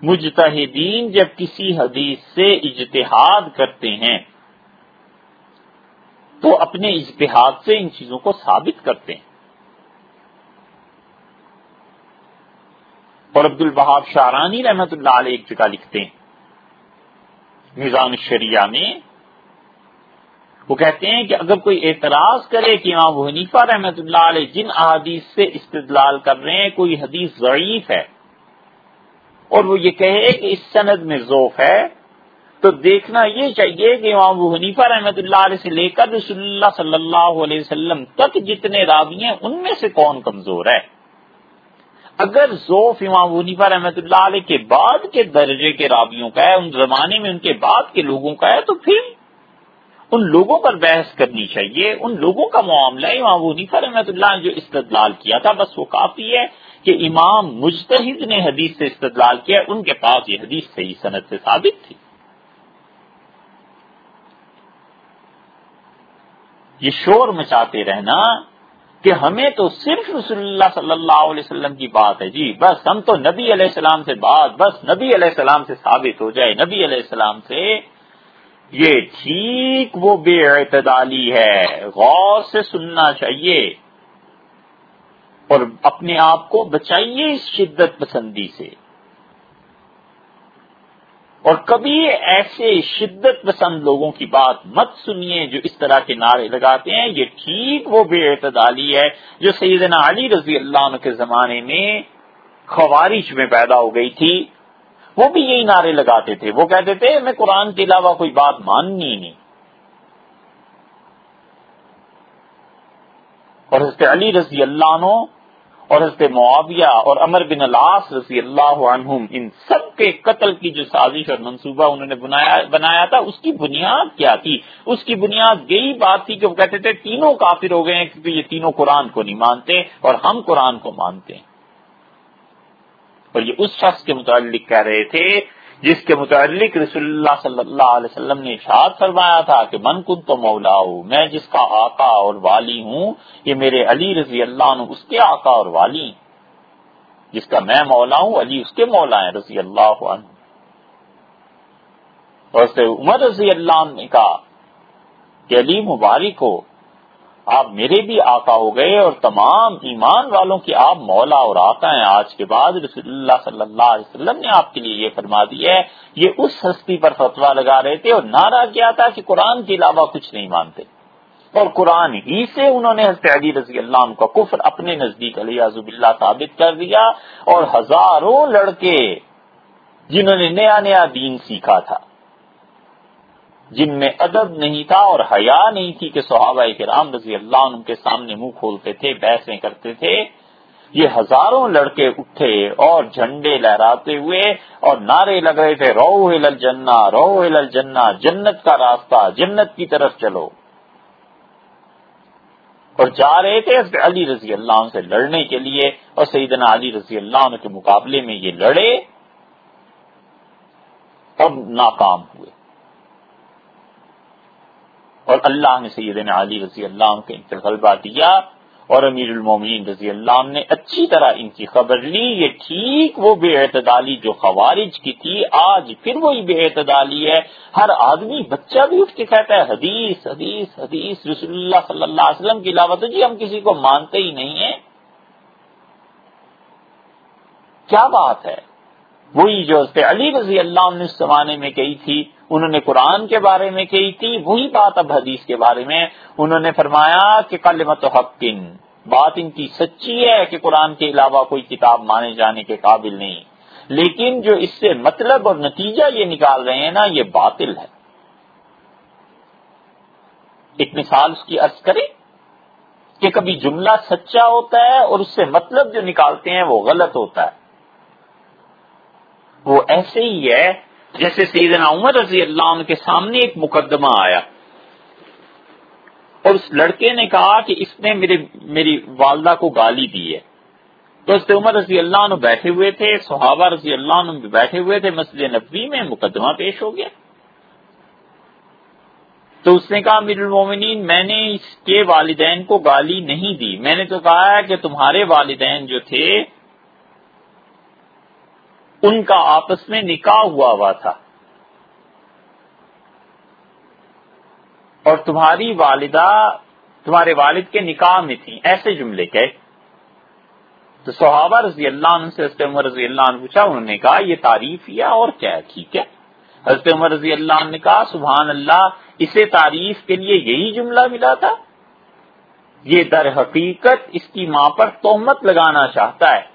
S1: مجتہدین جب کسی حدیث سے اجتہاد کرتے ہیں، تو اپنے اجتہاد سے ان چیزوں کو ثابت کرتے ہیں۔ اور عبد البہاب شارانی رحمت اللہ علیہ ایک جگہ لکھتے ہیں میزان الشریعہ میں، وہ کہتے ہیں کہ اگر کوئی اعتراض کرے کہ امام حنیفہ رحمت اللہ علیہ جن احادیث سے استدلال کر رہے ہیں، کوئی حدیث ضعیف ہے اور وہ یہ کہے کہ اس سند میں ذوف ہے، تو دیکھنا یہ چاہیے کہ امام ابو حنیفہ رحمۃ اللہ علیہ سے لے کر رسول اللہ صلی اللہ علیہ وسلم تک جتنے راوی ہیں، ان میں سے کون کمزور ہے؟ اگر ذوف امام ابو حنیفہ رحمۃ اللہ علیہ کے بعد کے درجے کے راویوں کا ہے، ان زمانے میں ان کے بعد کے لوگوں کا ہے، تو پھر ان لوگوں پر بحث کرنی چاہیے، ان لوگوں کا معاملہ ہے امام حنیفہ رحمۃ اللہ جو استدلال کیا تھا، بس وہ کافی ہے کہ امام مجتہد نے حدیث سے استدلال کیا، ان کے پاس یہ حدیث صحیح صنعت سے ثابت تھی۔ یہ شور مچاتے رہنا کہ ہمیں تو صرف رسول اللہ صلی اللہ علیہ وسلم کی بات ہے جی بس ہم تو نبی علیہ السلام سے بات بس نبی علیہ السلام سے ثابت ہو جائے، نبی علیہ السلام سے یہ ٹھیک وہ بے اعتدالی ہے۔ غور سے سننا چاہیے۔ اور اپنے آپ کو بچائیے اس شدت پسندی سے۔ اور کبھی ایسے شدت پسند لوگوں کی بات مت سنیے جو اس طرح کے نعرے لگاتے ہیں۔ یہ ٹھیک وہ بے اعتدالی ہے جو سیدنا علی رضی اللہ عنہ کے زمانے میں خوارش میں پیدا ہو گئی تھی۔ وہ بھی یہی نعرے لگاتے تھے۔ وہ کہتے تھے، میں قرآن کے علاوہ کوئی بات ماننی نہیں. اور حضرت علی رضی اللہ عنہ اور حضرت معاویہ اور امر بن الاس رضی اللہ عنہم، ان سب کے قتل کی جو سازش اور منصوبہ انہوں نے بنایا تھا، اس کی بنیاد کیا تھی؟ اس کی بنیاد یہی بات تھی کہ وہ کہتے تھے، تینوں کافر ہو گئے ہیں کیونکہ یہ تینوں قرآن کو نہیں مانتے اور ہم قرآن کو مانتے ہیں۔ اور یہ اس شخص کے متعلق کہہ رہے تھے جس کے متعلق رسول اللہ صلی اللہ علیہ وسلم نے اشاد فرمایا تھا کہ من کن تو مولا ہوں، میں جس کا آقا اور والی ہوں، یہ میرے علی رضی اللہ عنہ اس کے آقا اور والی جس کا میں مولا ہوں، علی اس کے مولا ہیں رضی اللہ عنہ۔ اور سے عمر رضی اللہ عنہ نے کہا کہ علی مبارک ہو آپ میرے بھی آقا ہو گئے اور تمام ایمان والوں کی آپ مولا اور آقا ہیں۔ آج کے بعد رسول اللہ صلی اللہ علیہ وسلم نے آپ کے لیے یہ فرما دیا ہے۔ یہ اس ہستی پر فتوا لگا رہے تھے اور نعرہ کیا تھا کہ قرآن کے علاوہ کچھ نہیں مانتے۔ اور قرآن ہی سے انہوں نے حضرت علی رضی اللہ عنہ کا کفر اپنے نزدیک علی عزب اللہ ثابت کر دیا اور ہزاروں لڑکے جنہوں نے نیا نیا دین سیکھا تھا۔ جن میں ادب نہیں تھا اور حیا نہیں تھی کہ صحابہ کرام رضی اللہ عنہ کے سامنے منہ کھولتے تھے بحثیں کرتے تھے۔ یہ ہزاروں لڑکے اٹھے اور جھنڈے لہراتے ہوئے اور نعرے لگ رہے تھے رو ہل جنا رو ہل جنا جنت کا راستہ، جنت کی طرف چلو۔ اور جا رہے تھے علی رضی اللہ عنہ سے لڑنے کے لیے اور سیدنا علی رضی اللہ عنہ کے مقابلے میں یہ لڑے۔ اور ناکام ہوئے۔ اور اللہ نے سیدنا علی رضی اللہ عنہ کے ان غلبہ دیا اور امیر المومنین رضی اللہ عنہ نے اچھی طرح ان کی خبر لی، یہ ٹھیک، وہ بے اعتدالی جو خوارج کی تھی، آج پھر وہی بے اعتدالی ہے۔ ہر آدمی، بچہ بھی اٹھ کے کہتا ہے، حدیث حدیث حدیث، رسول اللہ صلی اللہ علیہ وسلم کے علاوہ تو جی ہم کسی کو مانتے ہی نہیں ہیں۔ کیا بات ہے؟ وہی جو علی رضی اللہ عنہ اس زمانے میں کہی تھی انہوں نے قرآن کے بارے میں کہی تھی، وہی بات اب حدیث کے بارے میں، انہوں نے فرمایا کہ کلمت حق بات ان کی سچی ہے کہ قرآن کے علاوہ کوئی کتاب مانے جانے کے قابل نہیں۔ لیکن جو اس سے مطلب اور نتیجہ یہ نکال رہے ہیں نا، یہ باطل ہے۔ ایک مثال اس کی عرض کریں کہ کبھی جملہ سچا ہوتا ہے اور اس سے مطلب جو نکالتے ہیں وہ غلط ہوتا ہے۔ وہ ایسے ہی ہے جیسے سیدنا عمر رضی اللہ عنہ کے سامنے ایک مقدمہ آیا۔ اور اس لڑکے نے کہا کہ اس نے میرے میری والدہ کو گالی دی ہے۔ تو اس عمر رضی اللہ عنہ بیٹھے ہوئے تھے، صحابہ رضی اللہ عنہ بھی بیٹھے ہوئے تھے، مسجد نبوی میں مقدمہ پیش ہو گیا۔ تو اس نے کہا میر المومنین، میں نے اس کے والدین کو گالی نہیں دی۔ میں نے تو کہا کہ تمہارے والدین جو تھے ان کا آپس میں نکاح ہوا ہوا تھا۔ اور تمہاری والدہ، تمہارے والد کے نکاح میں تھی ایسے جملے کے تو صحابہ رضی اللہ عنہ سے حضرت عمر رضی اللہ عنہ پوچھا، انہوں نے کہا، یہ تعریف یا اور کیا ہے؟ ٹھیک ہے۔ حضرت عمر رضی اللہ عنہ نے کہا، سبحان اللہ، اسے تعریف کے لیے یہی جملہ ملا تھا۔ یہ در حقیقت اس کی ماں پر تومت لگانا چاہتا ہے۔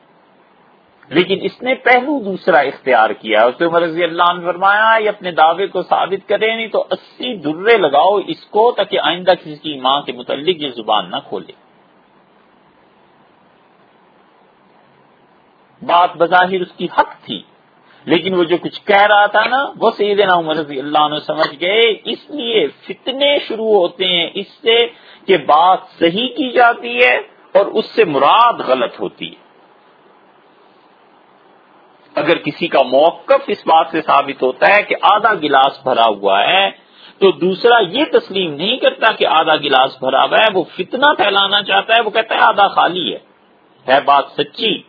S1: لیکن اس نے پہلو دوسرا اختیار کیا، اس عمر رضی اللہ عنہ فرمایا، یہ اپنے دعوے کو ثابت کرے، نہیں تو اسی درے لگاؤ اس کو تاکہ آئندہ کسی کی ماں کے متعلق یہ زبان نہ کھولے۔ بات بظاہر اس کی حق تھی، لیکن وہ جو کچھ کہہ رہا تھا نا، وہ سیدنا عمر رضی اللہ عنہ سمجھ گئے۔ اس لیے فتنے شروع ہوتے ہیں اس سے کہ بات صحیح کی جاتی ہے اور اس سے مراد غلط ہوتی ہے۔ اگر کسی کا موقف اس بات سے ثابت ہوتا ہے کہ آدھا گلاس بھرا ہوا ہے، تو دوسرا یہ تسلیم نہیں کرتا کہ آدھا گلاس بھرا ہوا ہے، وہ فتنہ پھیلانا چاہتا ہے، وہ کہتا ہے آدھا خالی ہے۔ ہے بات سچی۔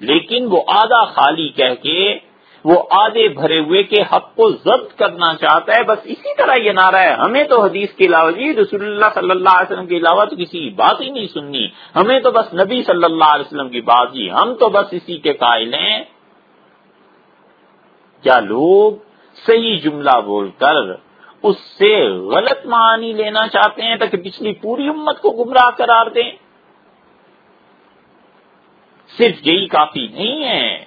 S1: لیکن وہ آدھا خالی کہہ کے وہ آدھے بھرے ہوئے کے حق کو ضبط کرنا چاہتا ہے۔ بس اسی طرح یہ نعرہ ہے۔ ہمیں تو حدیث کے علاوہ جی رسول اللہ صلی اللہ علیہ وسلم کے علاوہ تو کسی بات ہی نہیں سننی۔ ہمیں تو بس نبی صلی اللہ علیہ وسلم کی بات جی ہم تو بس اسی کے قائل ہیں۔ کیا لوگ صحیح جملہ بول کر اس سے غلط معنی لینا چاہتے ہیں تاکہ پچھلی پوری امت کو گمراہ قرار دیں؟ صرف یہی کافی نہیں ہے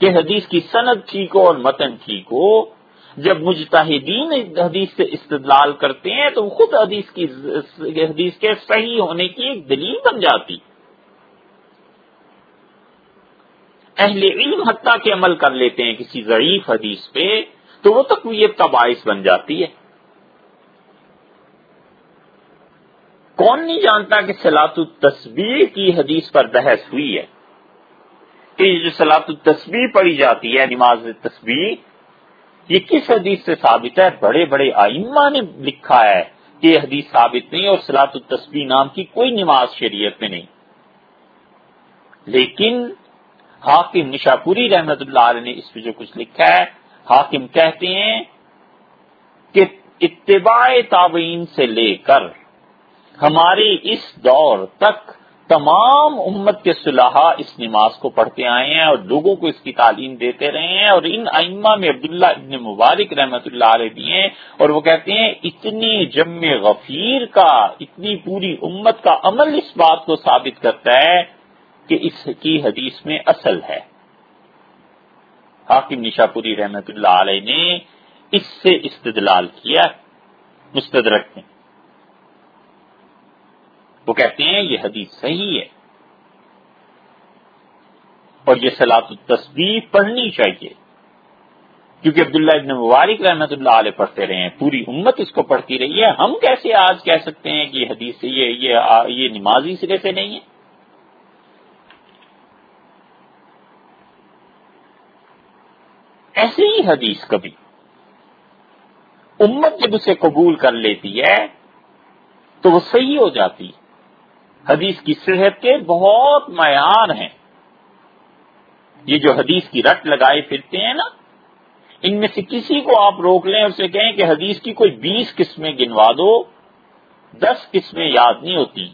S1: کہ حدیث کی صنعت ٹھیک ہو اور متن ٹھیک ہو۔ جب مجتہدین حدیث سے استدلال کرتے ہیں تو خود حدیث کی حدیث کے صحیح ہونے کی ایک دلیل بن جاتی۔ اہل علم حتیٰ کے عمل کر لیتے ہیں کسی ضعیف حدیث پہ، تو وہ تقویت کا باعث بن جاتی ہے۔ کون نہیں جانتا کہ سلاط التصویر کی حدیث پر بحث ہوئی ہے؟ کہ یہ جو سلاط التصویر پڑھی جاتی ہے، نماز تصویر یہ کس حدیث سے ثابت ہے؟ بڑے بڑے آئمہ نے لکھا ہے کہ یہ حدیث ثابت نہیں اور سلاط التصویر نام کی کوئی نماز شریعت میں نہیں۔ لیکن حاکم نشاپوری رحمت اللہ علیہ نے اس پہ جو کچھ لکھا ہے، حاکم کہتے ہیں کہ اتباع تابعین سے لے کر ہمارے اس دور تک تمام امت کے صلاحہ اس نماز کو پڑھتے آئے ہیں اور لوگوں کو اس کی تعلیم دیتے رہے ہیں اور ان ائمہ میں عبداللہ ابن مبارک رحمت اللہ علیہ بھی ہیں اور وہ کہتے ہیں اتنی جم غفیر کا، اتنی پوری امت کا عمل اس بات کو ثابت کرتا ہے کہ اس کی حدیث میں اصل ہے۔ حاکم نشاپوری رحمت اللہ علیہ نے اس سے استدلال کیا مستدرک میں وہ کہتے ہیں یہ حدیث صحیح ہے۔ اور یہ سلاط التصویر پڑھنی چاہیے۔ کیونکہ عبداللہ ابن مبارک رحمت اللہ علیہ پڑھتے رہے ہیں پوری امت اس کو پڑھتی رہی ہے۔ ہم کیسے آج کہہ سکتے ہیں کہ یہ حدیث یہ یہ, یہ نمازی سرے سے نہیں ہے؟ ایسے ہی حدیث کبھی۔ امت جب اسے قبول کر لیتی ہے، تو وہ صحیح ہو جاتی ہے۔ حدیث کی صحت کے بہت معیار ہیں۔ یہ جو حدیث کی رٹ لگائے پھرتے ہیں نا، ان میں سے کسی کو آپ روک لیں اور کہیں کہ حدیث کی کوئی بیس قسمیں گنوا دو، دس قسمیں یاد نہیں ہوتی۔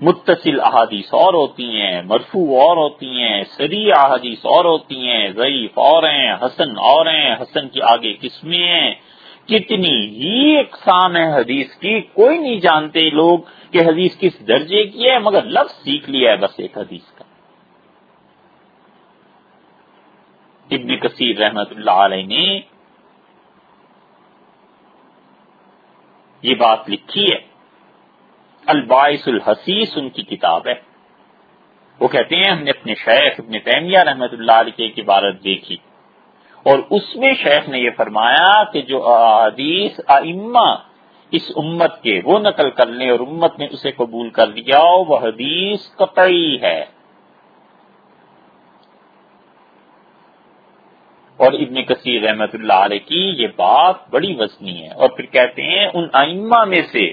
S1: متصل احادیث اور ہوتی ہیں مرفو اور ہوتی ہیں سری احادیث اور ہوتی ہیں، ضعیف اور ہیں، حسن اور ہیں، حسن کی آگے قسمیں ہیں۔ کتنی ہی اقسام ہے حدیث کی، کوئی نہیں جانتے لوگ کہ حدیث کس درجے کی ہے، مگر لفظ سیکھ لیا ہے بس ایک حدیث کا۔ ابن کثیر رحمت اللہ علیہ نے یہ بات لکھی ہے۔ الباعث الحسیس، ان کی کتاب ہے۔ وہ کہتے ہیں، ہم نے اپنے شیخ ابن تیمیہ رحمت اللہ علیہ کی عبارت دیکھی۔ اور اس میں شیخ نے یہ فرمایا کہ جو حدیث ائمہ اس امت کے وہ نقل کر لیں اور امت نے اسے قبول کر لیا، وہ حدیث قطعی ہے۔ اور ابن کثیر رحمت اللہ علیہ کی یہ بات بڑی وزنی ہے۔ اور پھر کہتے ہیں، ان ائمہ میں سے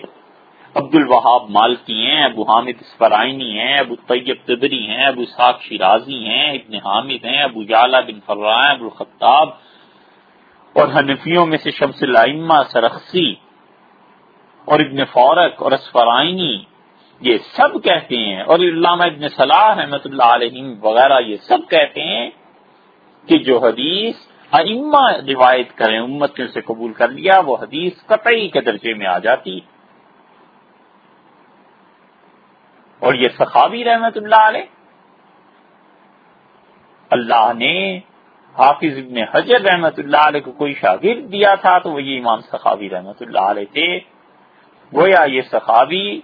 S1: عبد الوہاب مالکی ہیں، ابو حامد اسفرائنی ہیں، ابو طیب تبری ہیں، ابو ساق شیرازی ہیں، ابن حامد ہیں، ابو جالا بن فرائے ابو الخطاب اور حنفیوں میں سے شمس الائمہ، سرخسی اور ابن فورق اور اسفرائنی، یہ سب کہتے ہیں۔ اور علامہ ابن صلاح رحمۃ اللہ علیہ وغیرہ یہ سب کہتے ہیں کہ جو حدیث ائمہ روایت کریں امت نے اسے قبول کر لیا، وہ حدیث قطعی کے درجے میں آ جاتی۔ اور یہ سخاوی رحمت اللہ علیہ۔ اللہ نے حافظ ابن حجر رحمت اللہ علیہ کو کوئی شاگرد دیا تھا تو وہ یہ امام سخاوی رحمت اللہ علیہ تھے۔ گویا یہ سخاوی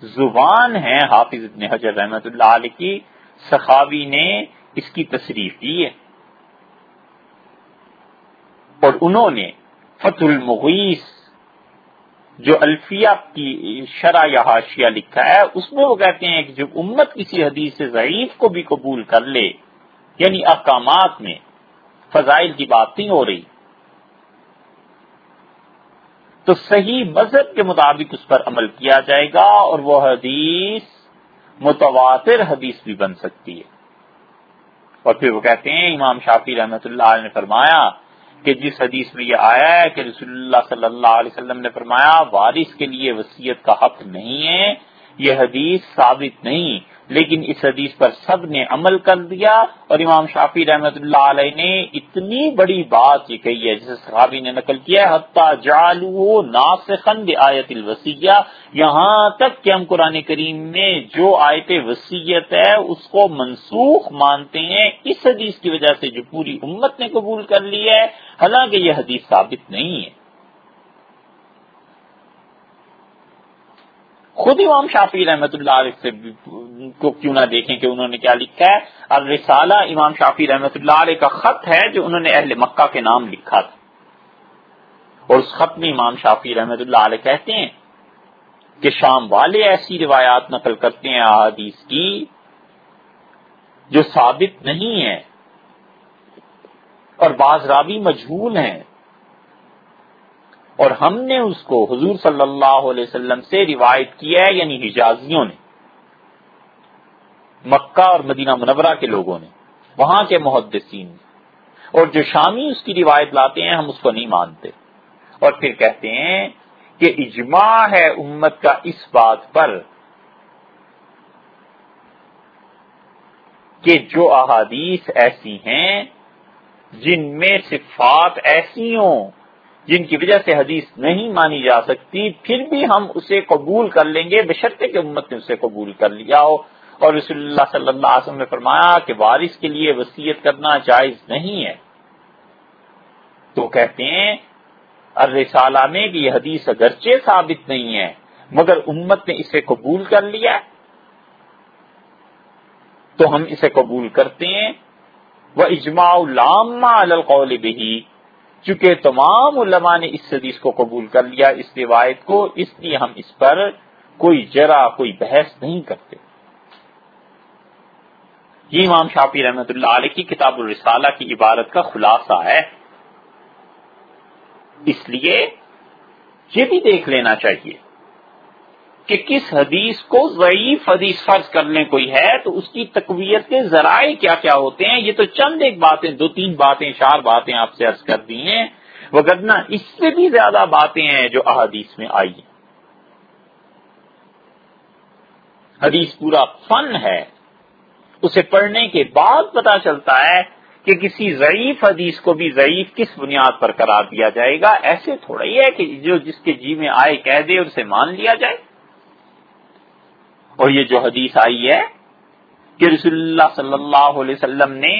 S1: زبان ہے حافظ ابن حجر رحمت اللہ علیہ کی۔ سخاوی نے اس کی تصریف کی ہے۔ اور انہوں نے فت المغیث جو الفیہ کی شرح یا حاشیہ لکھا ہے، اس میں وہ کہتے ہیں کہ جب امت کسی حدیث سے ضعیف کو بھی قبول کر لے یعنی احکامات میں فضائل کی بات نہیں ہو رہی، تو صحیح مذہب کے مطابق اس پر عمل کیا جائے گا اور وہ حدیث متواتر حدیث بھی بن سکتی ہے۔ اور پھر وہ کہتے ہیں، امام شافی رحمت اللہ علیہ نے فرمایا کہ جس حدیث میں یہ آیا ہے کہ رسول اللہ صلی اللہ علیہ وسلم نے فرمایا، وارث کے لیے وصیت کا حق نہیں ہے، یہ حدیث ثابت نہیں۔ لیکن اس حدیث پر سب نے عمل کر دیا اور امام شافی رحمت اللہ علیہ نے اتنی بڑی بات یہ کہی ہے، جسے صحابی نے نقل کیا ہے، حتیٰ جالو ناسخن آیت الوسیہ یہاں تک کہ ہم قرآن کریم میں جو آیت وسیعت ہے، اس کو منسوخ مانتے ہیں۔ اس حدیث کی وجہ سے جو پوری امت نے قبول کر لی ہے، حالانکہ یہ حدیث ثابت نہیں ہے۔ خود امام شافی رحمت اللہ علیہ سے کو کیوں نہ دیکھیں کہ انہوں نے کیا لکھا ہے؟ الرسالہ امام شافی رحمت اللہ علیہ کا خط ہے جو انہوں نے اہل مکہ کے نام لکھا تھا۔ اور اس خط میں امام شافی رحمت اللہ علیہ کہتے ہیں کہ شام والے ایسی روایات نقل کرتے ہیں احادیث کی جو ثابت نہیں ہے اور بعض راوی مجہول ہیں۔ اور ہم نے اس کو حضور صلی اللہ علیہ وسلم سے روایت کیا ہے یعنی حجازیوں نے، مکہ اور مدینہ منورہ کے لوگوں نے، وہاں کے محدثین نے۔ اور جو شامی اس کی روایت لاتے ہیں، ہم اس کو نہیں مانتے۔ اور پھر کہتے ہیں کہ اجماع ہے امت کا اس بات پر کہ جو احادیث ایسی ہیں، جن میں صفات ایسی ہوں جن کی وجہ سے حدیث نہیں مانی جا سکتی، پھر بھی ہم اسے قبول کر لیں گے بشرطے کہ امت نے اسے قبول کر لیا ہو۔ اور رسول اللہ صلی اللہ علیہ وسلم نے فرمایا کہ وارث کے لیے وسیعت کرنا جائز نہیں ہے۔ تو کہتے ہیں ارسالہ میں کہ یہ حدیث اگرچہ ثابت نہیں ہے، مگر امت نے اسے قبول کر لیا۔ تو ہم اسے قبول کرتے ہیں۔ وہ اجماع القول بھی چونکہ تمام علماء نے اس حدیث کو قبول کر لیا، اس روایت کو، اس لیے ہم اس پر کوئی جرا، کوئی بحث نہیں کرتے۔ یہ امام شافی رحمت اللہ علیہ کی کتاب الرسالہ کی عبارت کا خلاصہ ہے۔ اس لیے یہ بھی دیکھ لینا چاہیے۔ کہ کس حدیث کو ضعیف حدیث فرض کرنے کوئی ہے، تو اس کی تقویت کے ذرائع کیا کیا ہوتے ہیں؟ یہ تو چند ایک باتیں، دو تین باتیں، چار باتیں آپ سے عرض کر دی ہیں۔ وغیرہ اس سے بھی زیادہ باتیں ہیں جو احادیث میں آئی ہیں۔ حدیث پورا فن ہے۔ اسے پڑھنے کے بعد پتا چلتا ہے کہ کسی ضعیف حدیث کو بھی ضعیف کس بنیاد پر قرار دیا جائے گا؟ ایسے تھوڑا ہی ہے کہ جو جس کے جی میں آئے کہہ دے اسے مان لیا جائے۔ اور یہ جو حدیث آئی ہے کہ رسول اللہ صلی اللہ علیہ وسلم نے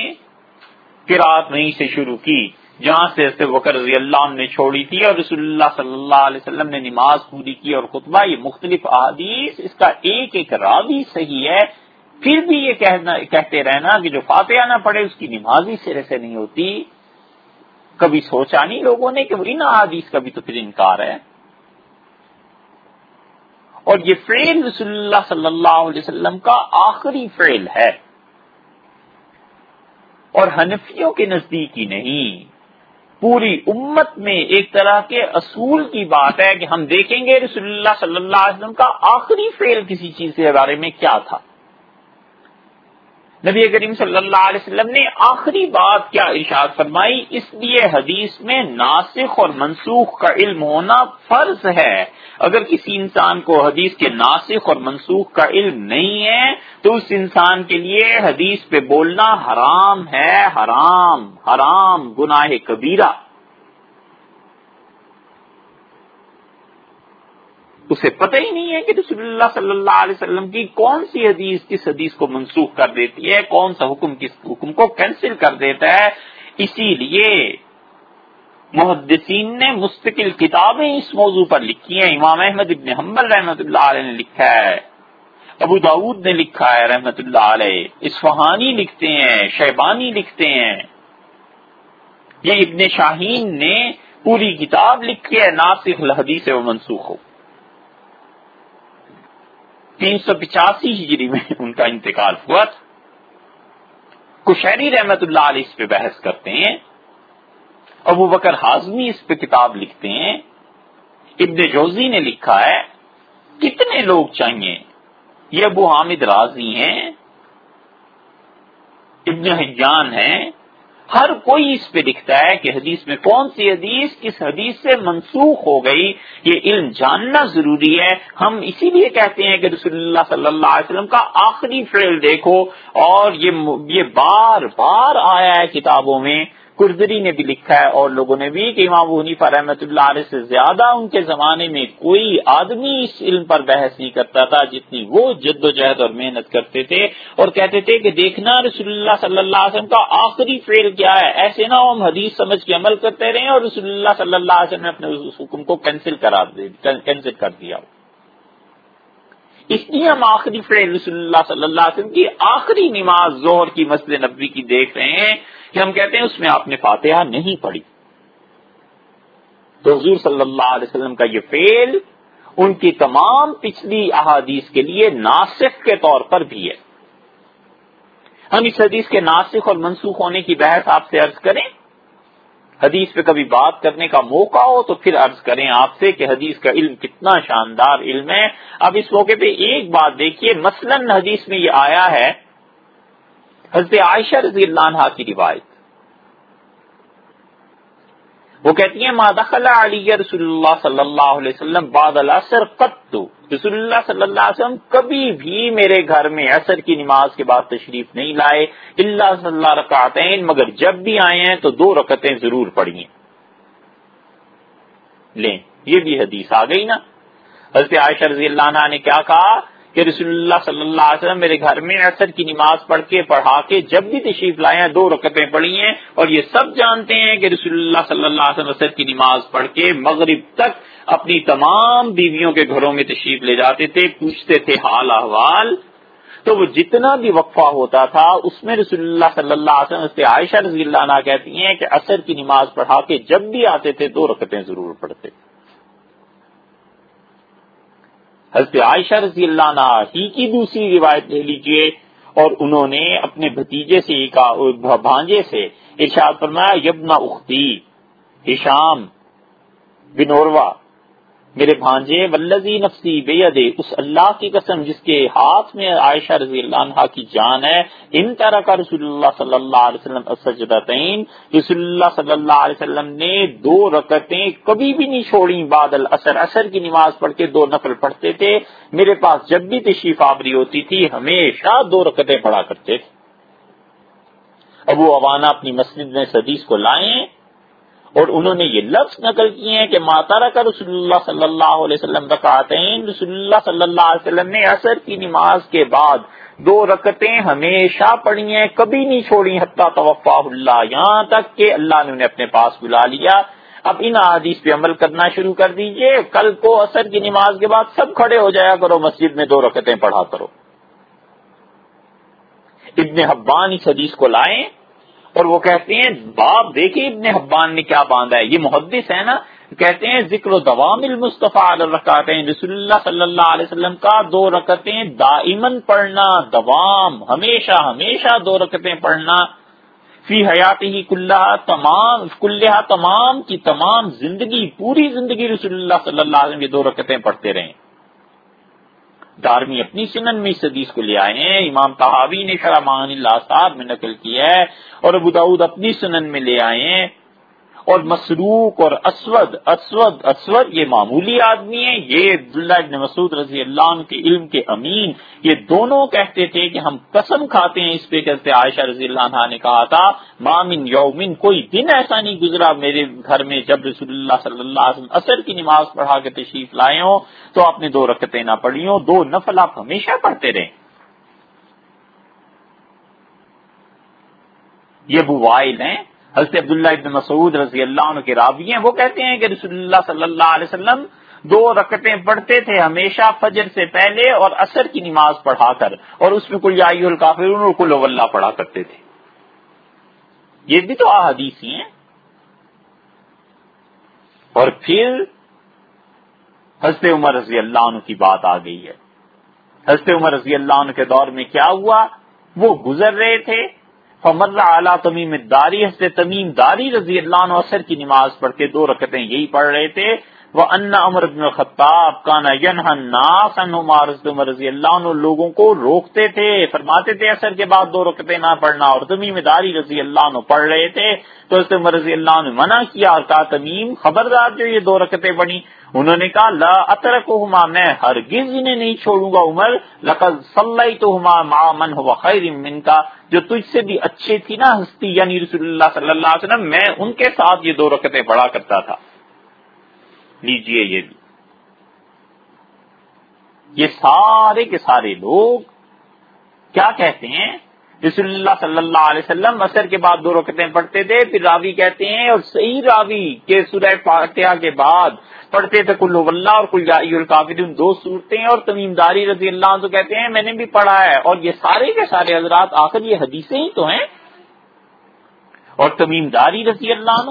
S1: قرآت وہیں سے شروع کی، جہاں سے وکر رضی اللہ عنہ نے چھوڑی تھی اور رسول اللہ صلی اللہ علیہ وسلم نے نماز پوری کی اور خطبہ، یہ مختلف احادیث، اس کا ایک ایک راوی صحیح ہے۔ پھر بھی یہ کہنا، کہتے رہنا کہ جو فاتحہ نہ پڑے اس کی نماز ہی سرے سے نہیں ہوتی۔ کبھی سوچا نہیں لوگوں نے کہ ان احادیث کا بھی تو پھر انکار ہے۔ اور یہ فعل رسول اللہ صلی اللہ علیہ وسلم کا آخری فعل ہے۔ اور حنفیوں کے نزدیک ہی نہیں۔ پوری امت میں ایک طرح کے اصول کی بات ہے کہ ہم دیکھیں گے رسول اللہ صلی اللہ علیہ وسلم کا آخری فعل کسی چیز کے بارے میں کیا تھا۔ نبی کریم صلی اللہ علیہ وسلم نے آخری بات کیا ارشاد فرمائی، اس لیے حدیث میں ناسخ اور منسوخ کا علم ہونا فرض ہے۔ اگر کسی انسان کو حدیث کے ناسخ اور منسوخ کا علم نہیں ہے، تو اس انسان کے لیے حدیث پہ بولنا حرام ہے، حرام حرام، گناہ کبیرہ۔ اسے پتہ ہی نہیں ہے کہ رسول اللہ صلی اللہ علیہ وسلم کی کون سی حدیث کس حدیث کو منسوخ کر دیتی ہے، کون سا حکم کس حکم کو کینسل کر دیتا ہے۔ اسی لیے محدثین نے مستقل کتابیں اس موضوع پر لکھی ہیں۔ امام احمد ابن حنبل رحمۃ اللہ علیہ نے لکھا ہے۔ ابو داود نے لکھا ہے رحمت اللہ علیہ۔ اسفہانی لکھتے ہیں، شیبانی لکھتے ہیں۔ یہ ابن شاہین نے پوری کتاب لکھی ہے، ناسخ الحدیث و منسوخ۔ ہو تین سو پچاسی ہجری میں ان کا انتقال ہوا تھا۔ کشہری رحمت اللہ علیہ اس پہ بحث کرتے ہیں۔ ابو بکر ہاضمی اس پہ کتاب لکھتے ہیں۔ ابن جوزی نے لکھا ہے، کتنے لوگ چاہیے؟ یہ ابو حامد راضی ہیں۔ ابن حجان ہیں۔ ہر کوئی اس پہ دکھتا ہے کہ حدیث میں کون سی حدیث کس حدیث سے منسوخ ہو گئی، یہ علم جاننا ضروری ہے۔ ہم اسی لیے کہتے ہیں کہ رسول اللہ صلی اللہ علیہ وسلم کا آخری فعل دیکھو اور یہ بار بار آیا ہے کتابوں میں۔ کردری نے بھی لکھا ہے اور لوگوں نے بھی کہ امام حنیفہ رحمۃ اللہ علیہ سے زیادہ ان کے زمانے میں کوئی آدمی اس علم پر بحث نہیں کرتا تھا جتنی وہ جد و جہد اور محنت کرتے تھے اور کہتے تھے کہ دیکھنا رسول اللہ صلی اللہ علیہ وسلم کا آخری فیل کیا ہے؟ ایسے نہ ہم حدیث سمجھ کے عمل کرتے رہے اور رسول اللہ صلی اللہ علیہ وسلم نے اپنے اس حکم کو کینسل کرا کینسل کر دیا۔ اس لیے ہم آخری فیل رسول اللہ صلی اللہ علیہ وسلم کی آخری نماز زہر کی مسجد نبی کی دیکھ رہے ہیں۔ کہ ہم کہتے ہیں اس میں آپ نے فاتحہ نہیں پڑھی۔ تو حضور صلی اللہ علیہ وسلم کا یہ فیل ان کی تمام پچھلی احادیث کے لیے ناسخ کے طور پر بھی ہے۔ ہم اس حدیث کے ناسخ اور منسوخ ہونے کی بحث آپ سے عرض کریں۔ حدیث پہ کبھی بات کرنے کا موقع ہو تو پھر عرض کریں آپ سے کہ حدیث کا علم کتنا شاندار علم ہے۔ اب اس موقع پہ ایک بات دیکھیے، مثلا حدیث میں یہ آیا ہے حضرت عائشہ رضی اللہ عنہ کی روایت۔ وہ کہتی ہیں، ما دخل علی رسول اللہ صلی اللہ علیہ وسلم بعد العصر قط. رسول اللہ صلی اللہ علیہ وسلم کبھی بھی میرے گھر میں عصر کی نماز کے بعد تشریف نہیں لائے اللہ صلی اللہ رکعتین، مگر جب بھی آئے ہیں تو دو رکعتیں ضرور پڑھی ہیں۔ لیں، یہ بھی حدیث آ گئی نا۔ حضرت عائشہ رضی اللہ عنہ نے کیا کہا کہ رسول اللہ صلی اللہ علیہ وسلم میرے گھر میں عصر کی نماز پڑھ کے پڑھا کے جب بھی تشریف لائے ہیں، دو رکعتیں پڑھی ہیں۔ اور یہ سب جانتے ہیں کہ رسول اللہ صلی اللہ علیہ وسلم عصر کی نماز پڑھ کے مغرب تک اپنی تمام بیویوں کے گھروں میں تشریف لے جاتے تھے، پوچھتے تھے حال احوال۔ تو وہ جتنا بھی وقفہ ہوتا تھا، اس میں رسول اللہ صلی اللہ علیہ وسلم سے عائشہ رضی اللہ عنہ کہتی ہیں کہ عصر کی نماز پڑھا کے جب بھی آتے تھے، دو رکعتیں ضرور پڑھتے تھے حضرت عائشہ رضی اللہ عنہ ہی کی دوسری روایت لے لیجیے۔ اور انہوں نے اپنے بھتیجے سے بھانجے سے ارشاد فرمایا، یبنا اختی، ہشام بنوروا میرے بھانجے ولزی نفسی بے اس اللہ کی قسم جس کے ہاتھ میں عائشہ رضی اللہ عنہ کی جان ہے، ان طرح کا رسول اللہ صلی اللہ علیہ وسلم رسول اللہ صلی اللہ علیہ وسلم نے دو رکعتیں کبھی بھی نہیں چھوڑی بادل اثر اثر کی نماز پڑھ کے دو نفل پڑھتے تھے۔ میرے پاس جب بھی تشریف آبری ہوتی تھی، ہمیشہ دو رکعتیں پڑھا کرتے تھے۔ ابو اوانا اپنی مسجد میں حدیث کو لائیں۔ اور انہوں نے یہ لفظ نقل کیے ہیں کہ ماتارا کا رسول اللہ صلی اللہ علیہ وسلم رکعتین، رسول اللہ صلی اللہ علیہ وسلم نے اثر کی نماز کے بعد دو رکتیں ہمیشہ پڑھی ہیں، کبھی نہیں چھوڑی، حتیٰ توفا اللہ یہاں تک کہ اللہ نے انہیں اپنے پاس بلا لیا۔ اب ان حدیث پہ عمل کرنا شروع کر دیجیے، کل کو اثر کی نماز کے بعد سب کھڑے ہو جایا کرو، مسجد میں دو رکتیں پڑھا کرو۔ ابن حبان اس حدیث کو لائیں۔ اور وہ کہتے ہیں، باپ دیکھیے ابن حبان نے کیا باندھا ہے. یہ محدث ہے نا، کہتے ہیں، ذکر و دوام المصطفیٰ رکھاتے ہیں رسول اللہ صلی اللہ علیہ وسلم کا دو رکعتیں دائمن پڑھنا، دوام، ہمیشہ ہمیشہ دو رکعتیں پڑھنا، فی حیات ہی کلّہ تمام کلحہ تمام کی تمام زندگی، پوری زندگی رسول اللہ صلی اللہ علیہ وسلم کی دو رکعتیں پڑھتے رہیں دارمی اپنی سنن میں اس حدیث کو لے آئے ہیں۔ امام تحاوی نے شرح اللہ صاحب میں نقل کیا ہے اور ابو داود اپنی سنن میں لے آئے ہیں۔ اور مسروق اور اسود اسود اسود، یہ معمولی آدمی ہے یہ عبداللہ ابن مسعود رضی اللہ عنہ کے علم کے امین، یہ دونوں کہتے تھے کہ ہم قسم کھاتے ہیں اس پہ، کہتے عائشہ رضی اللہ عنہ نے کہا تھا مامن یومن، کوئی دن ایسا نہیں گزرا میرے گھر میں جب رسول اللہ صلی اللہ علیہ وسلم اثر کی نماز پڑھا کے تشریف لائے ہوں، تو آپ نے دو رکتیں نہ پڑھی ہوں، دو نفل آپ ہمیشہ پڑھتے رہیں۔ یہ بوائل ہیں۔ حضرت عبداللہ ابن مسعود رضی اللہ عنہ کے راوی ہیں، وہ کہتے ہیں کہ رسول اللہ صلی اللہ علیہ وسلم دو رکتیں پڑھتے تھے ہمیشہ فجر سے پہلے اور اثر کی نماز پڑھا کر، اور اس میں کل جائی الکافرون اور کل اللہ پڑھا کرتے تھے۔ یہ بھی تو احادیث ہی ہیں۔ اور پھر حضرت عمر رضی اللہ عنہ کی بات آ گئی ہے۔ حضرت عمر رضی اللہ عنہ کے دور میں کیا ہوا؟ وہ گزر رہے تھے۔ فمل اعلیٰ تمیم داری حضرت تمیم داری رضی اللہ عنہ اثر کی نماز پڑھ کے دو رکتیں یہی پڑھ رہے تھے۔ وہ انا عمر بن الخطاب کانا عمر رضی اللہ عنہ لوگوں کو روکتے تھے، فرماتے تھے اثر کے بعد دو رکتے نہ پڑھنا اور تمیم داری رضی اللہ عنہ پڑھ رہے تھے۔ تو حضرت عمر رضی اللہ عنہ منع کیا اور کہا، تمیم، خبردار جو یہ دو رکتے بنی انہوں نے کہا، لا اترکہما، میں ہرگز انہیں نہیں چھوڑوں گا عمر، لقد صلیتہما مع من هو خیر من کا جو تجھ سے بھی اچھے تھی نا ہستی یعنی رسول اللہ صلی اللہ علیہ وسلم، میں ان کے ساتھ یہ دو رکتے پڑھا کرتا تھا۔ لیجیے یہ بھی۔ یہ سارے کے سارے لوگ کیا کہتے ہیں؟ رسول اللہ صلی اللہ علیہ وسلم اثر کے بعد دو رکتیں پڑھتے تھے، پھر راوی کہتے ہیں، اور صحیح راوی کے سورہ فاتحہ کے بعد پڑھتے تھے کلو اللہ، اور کل القافر دو صورتیں، اور تمیم داری رضی اللہ عنہ تو کہتے ہیں، میں نے بھی پڑھا ہے۔ اور یہ سارے کے سارے حضرات آخر یہ حدیثیں ہی تو ہیں۔ اور تمیم داری رضی اللہ عنہ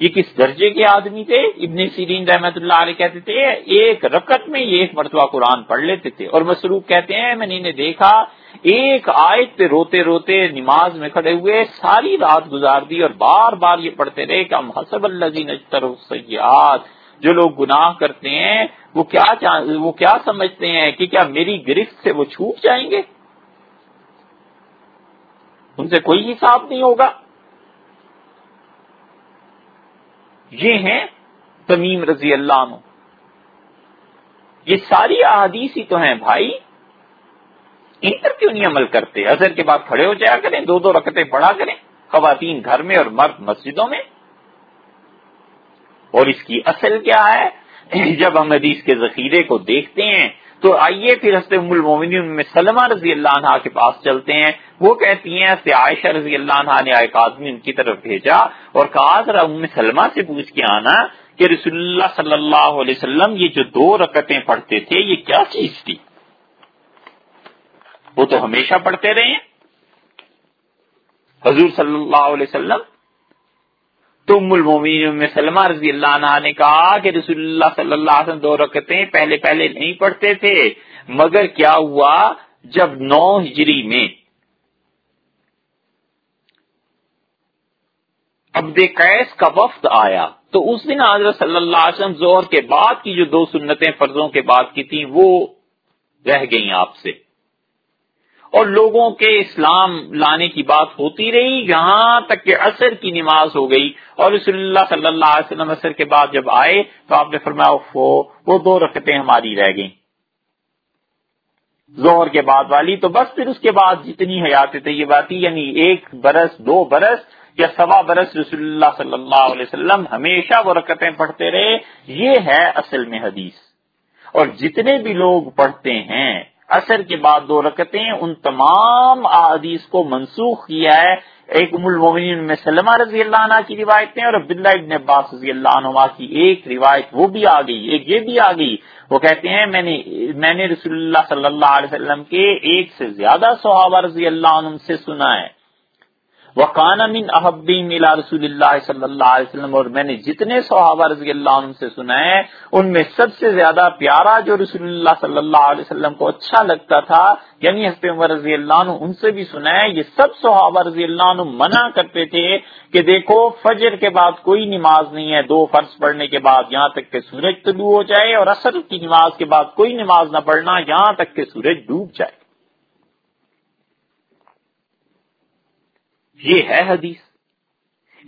S1: یہ کس درجے کے آدمی تھے؟ ابن سیرین رحمت اللہ علیہ کہتے تھے، ایک رکت میں یہ ایک مرتبہ قرآن پڑھ لیتے تھے اور مسروق کہتے ہیں، میں نے دیکھا، ایک آیت پہ روتے روتے نماز میں کھڑے ہوئے، ساری رات گزار دی اور بار بار یہ پڑھتے رہے کہ ہم حسب اللہ سیاحت جو لوگ گناہ کرتے ہیں، وہ کیا وہ کیا سمجھتے ہیں کہ کیا میری گرفت سے وہ چھوٹ جائیں گے؟ ان سے کوئی حساب نہیں ہوگا۔ یہ ہیں تمیم رضی اللہ عنہ۔ یہ ساری احادیث ہی تو ہیں بھائی۔ ان پر کیوں نہیں عمل کرتے؟ اظہر کے بعد کھڑے ہو جایا کریں، دو دو رکتیں پڑھا کریں، خواتین گھر میں اور مرد مسجدوں میں۔ اور اس کی اصل کیا ہے؟ جب ہم حدیث کے ذخیرے کو دیکھتے ہیں تو آئیے پھر حضرت ام المومنین میں سلمہ رضی اللہ عنہ کے پاس چلتے ہیں۔ وہ کہتی ہیں، حضرت عائشہ رضی اللہ عنہ نے ایک آدمی ان کی طرف بھیجا اور کہا، ذرا ام سلمہ سے پوچھ کے آنا کہ رسول اللہ صلی اللہ علیہ وسلم یہ جو دو رکعتیں پڑھتے تھے، یہ کیا چیز تھی؟ وہ تو ہمیشہ پڑھتے رہے ہیں۔ حضور صلی اللہ علیہ وسلم تو ام المومین میں سلمہ رضی اللہ عنہ نے کہا کہ رسول اللہ صلی اللہ علیہ وسلم دو رکعتیں پہلے پہلے نہیں پڑھتے تھے، مگر کیا ہوا جب نو ہجری میں۔ عبد قیس کا وفد آیا، تو اس دن حضرت صلی اللہ علیہ وسلم زہر کے بعد کی جو دو سنتیں فرضوں کے بعد کی تھیں، وہ رہ گئیں آپ سے۔ اور لوگوں کے اسلام لانے کی بات ہوتی رہی، یہاں تک کہ عصر کی نماز ہو گئی۔ اور رسول اللہ صلی اللہ علیہ وسلم عصر کے بعد جب آئے تو آپ نے فرمایا وہ دو رکھتے ہماری رہ گئیں۔ زہر کے بعد والی تو بس، پھر اس کے بعد جتنی حیات طیباتی یعنی ایک برس، دو برس یا سوا برس رسول اللہ صلی اللہ علیہ وسلم ہمیشہ وہ رکتیں پڑھتے رہے۔ یہ ہے اصل میں حدیث۔ اور جتنے بھی لوگ پڑھتے ہیں اثر کے بعد دو رکتیں، ان تمام احادیث کو منسوخ کیا ہے۔ ایک ام المومنین میں سلمہ رضی اللہ عنہ کی روایتیں اور عبداللہ ابن عباس رضی اللہ عنہ کی ایک روایت، وہ بھی آ گئی، ایک یہ بھی آ گئی۔ وہ کہتے ہیں، میں نے میں نے رسول اللہ صلی اللہ علیہ وسلم کے ایک سے زیادہ صحابہ رضی اللہ عنہ سے سنا ہے۔ وقان من احبی میلا رسول اللہ صلی اللہ علیہ وسلم اور میں نے جتنے صحابہ رضی اللہ عنہ سے سنا ہے، ان میں سب سے زیادہ پیارا جو رسول اللہ صلی اللہ علیہ وسلم کو اچھا لگتا تھا یعنی حسب عمر رضی اللہ عنہ، ان سے بھی سنا ہے، یہ سب صحابہ رضی اللہ عنہ منع کرتے تھے کہ دیکھو فجر کے بعد کوئی نماز نہیں ہے، دو فرض پڑھنے کے بعد یہاں تک کہ سورج طلوع ہو جائے اور اثر کی نماز کے بعد کوئی نماز نہ پڑھنا، یہاں تک کہ سورج ڈوب جائے۔ یہ ہے حدیث۔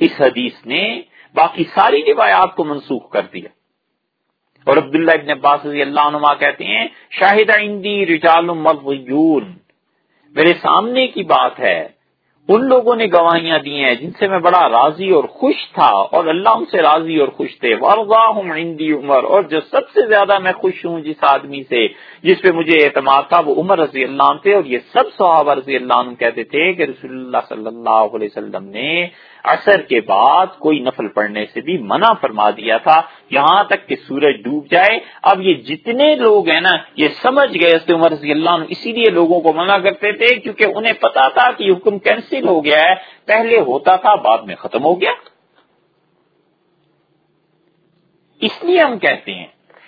S1: اس حدیث نے باقی ساری روایات کو منسوخ کر دیا۔ اور عبداللہ ابن عباس رضی اللہ عنہ کہتے ہیں، شاہد رجال مغیون۔ میرے سامنے کی بات ہے ان لوگوں نے گواہیاں دی ہیں جن سے میں بڑا راضی اور خوش تھا اور اللہ ان سے راضی اور خوش تھے۔ عندی عمر اور جو سب سے زیادہ میں خوش ہوں جس آدمی سے جس پہ مجھے اعتماد تھا وہ عمر رضی اللہ عنہ تھے اور یہ سب صحابہ رضی اللہ عنہ کہتے تھے کہ رسول اللہ صلی اللہ علیہ وسلم نے اثر کے بعد کوئی نفل پڑھنے سے بھی منع فرما دیا تھا۔ یہاں تک کہ سورج ڈوب جائے۔ اب یہ جتنے لوگ ہیں نا، یہ سمجھ گئے عمر رضی اللہ عنہ، اسی لیے لوگوں کو منع کرتے تھے کیونکہ انہیں پتا تھا کہ حکم کینسل منتقل ہو گیا ہے۔ پہلے ہوتا تھا، بعد میں ختم ہو گیا۔ اس لیے ہم کہتے ہیں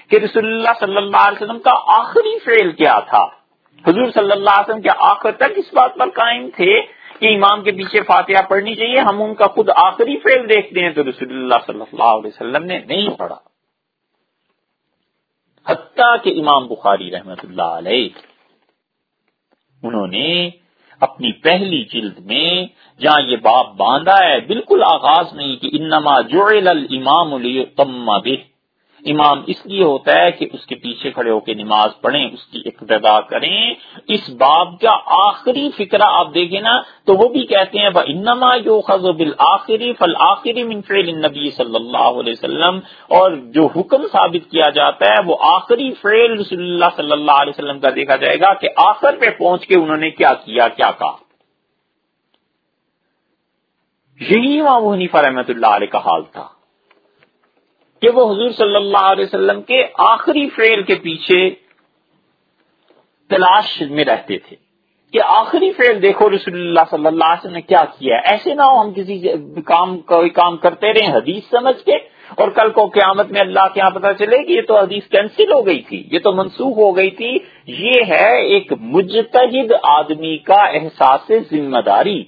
S1: کہ رسول اللہ صلی اللہ علیہ وسلم کا آخری فعل کیا تھا؟ حضور صلی اللہ علیہ وسلم کے آخر تک اس بات پر قائم تھے کہ امام کے پیچھے فاتحہ پڑھنی چاہیے۔ ہم ان کا خود آخری فیل دیکھتے ہیں تو رسول اللہ صلی اللہ علیہ وسلم نے نہیں پڑھا۔ حتیٰ کہ امام بخاری رحمت اللہ علیہ، انہوں نے اپنی پہلی جلد میں، جہاں یہ باپ باندھا ہے، بالکل آغاز نہیں کہ انما جعل الامام لیتم به. امام اس لیے ہوتا ہے کہ اس کے پیچھے کھڑے ہو کے نماز پڑھیں، اس کی اقتدا کریں۔ اس باب کا آخری فکرہ آپ دیکھیں نا، تو وہ بھی کہتے ہیں انما یو خزب الآخری فل آخری منفیل نبی صلی اللہ علیہ وسلم اور جو حکم ثابت کیا جاتا ہے، وہ آخری فیل رسول اللہ صلی اللہ علیہ وسلم کا دیکھا جائے گا کہ آخر پہ پہنچ کے انہوں نے کیا کیا کیا کہا۔ یہی وہاں وہ حنیفہ رحمت اللہ علیہ کا حال تھا۔ کہ وہ حضور صلی اللہ علیہ وسلم کے آخری فیل کے پیچھے تلاش میں رہتے تھے کہ آخری فیل دیکھو رسول اللہ صلی اللہ علیہ وسلم نے کیا کیا ایسے نہ ہو ہم کسی کام کوئی کام کرتے رہے حدیث سمجھ کے اور کل کو قیامت میں اللہ کے یہاں پتا چلے کہ یہ تو حدیث کینسل ہو گئی تھی، یہ تو منسوخ ہو گئی تھی۔ یہ ہے ایک مجتہد آدمی کا احساس ذمہ داری۔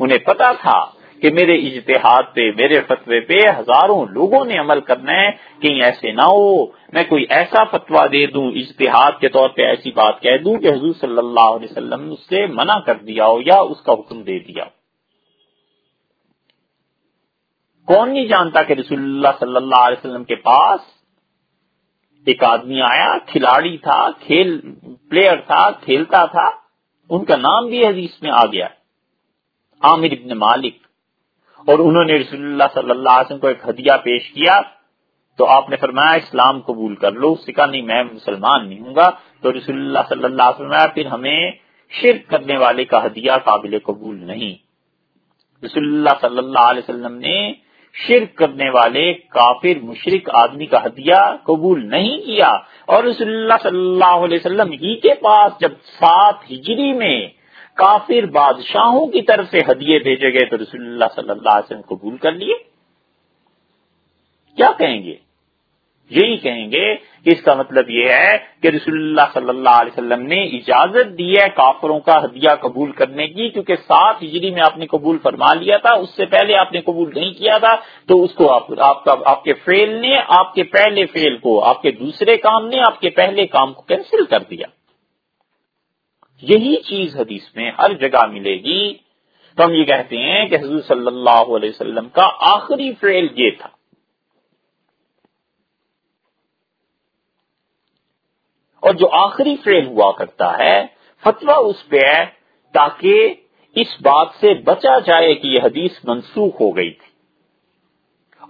S1: انہیں پتا تھا کہ میرے اجتہاد پہ، میرے فتوے پہ ہزاروں لوگوں نے عمل کرنا ہے، کہیں ایسے نہ ہو۔ میں کوئی ایسا فتوا دے دوں، اجتہاد کے طور پہ ایسی بات کہہ دوں کہ حضور صلی اللہ علیہ وسلم اس سے منع کر دیا ہو یا اس کا حکم دے دیا ہو۔ کون نہیں جانتا کہ رسول اللہ صلی اللہ علیہ وسلم کے پاس ایک آدمی آیا، کھلاڑی تھا، کھیل پلیئر تھا، کھیلتا تھا۔ ان کا نام بھی حدیث میں آ گیا۔ عامر ابن مالک۔ اور انہوں نے رسول اللہ صلی اللہ علیہ وسلم کو ایک ہدیہ پیش کیا تو آپ نے فرمایا اسلام قبول کر لو، اس کہا نہیں، میں مسلمان نہیں ہوں گا۔ تو رسول اللہ صلی اللہ علیہ وسلم پھر ہمیں شرک کرنے والے کا ہدیہ قابل قبول نہیں۔ رسول اللہ صلی اللہ علیہ وسلم نے شرک کرنے والے کافر مشرق آدمی کا ہدیہ قبول نہیں کیا۔ اور رسول اللہ صلی اللہ علیہ وسلم ہی کے پاس جب سات ہجری میں کافر بادشاہوں کی طرف سے ہدیے بھیجے گئے تو رسول اللہ صلی اللہ علیہ وسلم قبول کر لیے۔ کیا کہیں گے؟ یہی کہیں گے کہ اس کا مطلب یہ ہے کہ رسول اللہ صلی اللہ علیہ وسلم نے اجازت دی ہے کافروں کا ہدیہ قبول کرنے کی کیونکہ سات ہجری میں آپ نے قبول فرما لیا تھا اس سے پہلے آپ نے قبول نہیں کیا تھا تو اس کو آپ آپ, کا آپ کے فیل نے آپ کے پہلے فیل کو آپ کے دوسرے کام نے آپ کے پہلے کام کو کینسل کر دیا۔ یہی چیز حدیث میں ہر جگہ ملے گی۔ تو ہم یہ کہتے ہیں کہ حضور صلی اللہ علیہ وسلم کا آخری فعل یہ تھا۔ اور جو آخری فعل ہوا کرتا ہے فتوا اس پہ ہے تاکہ اس بات سے بچا جائے کہ یہ حدیث منسوخ ہو گئی تھی۔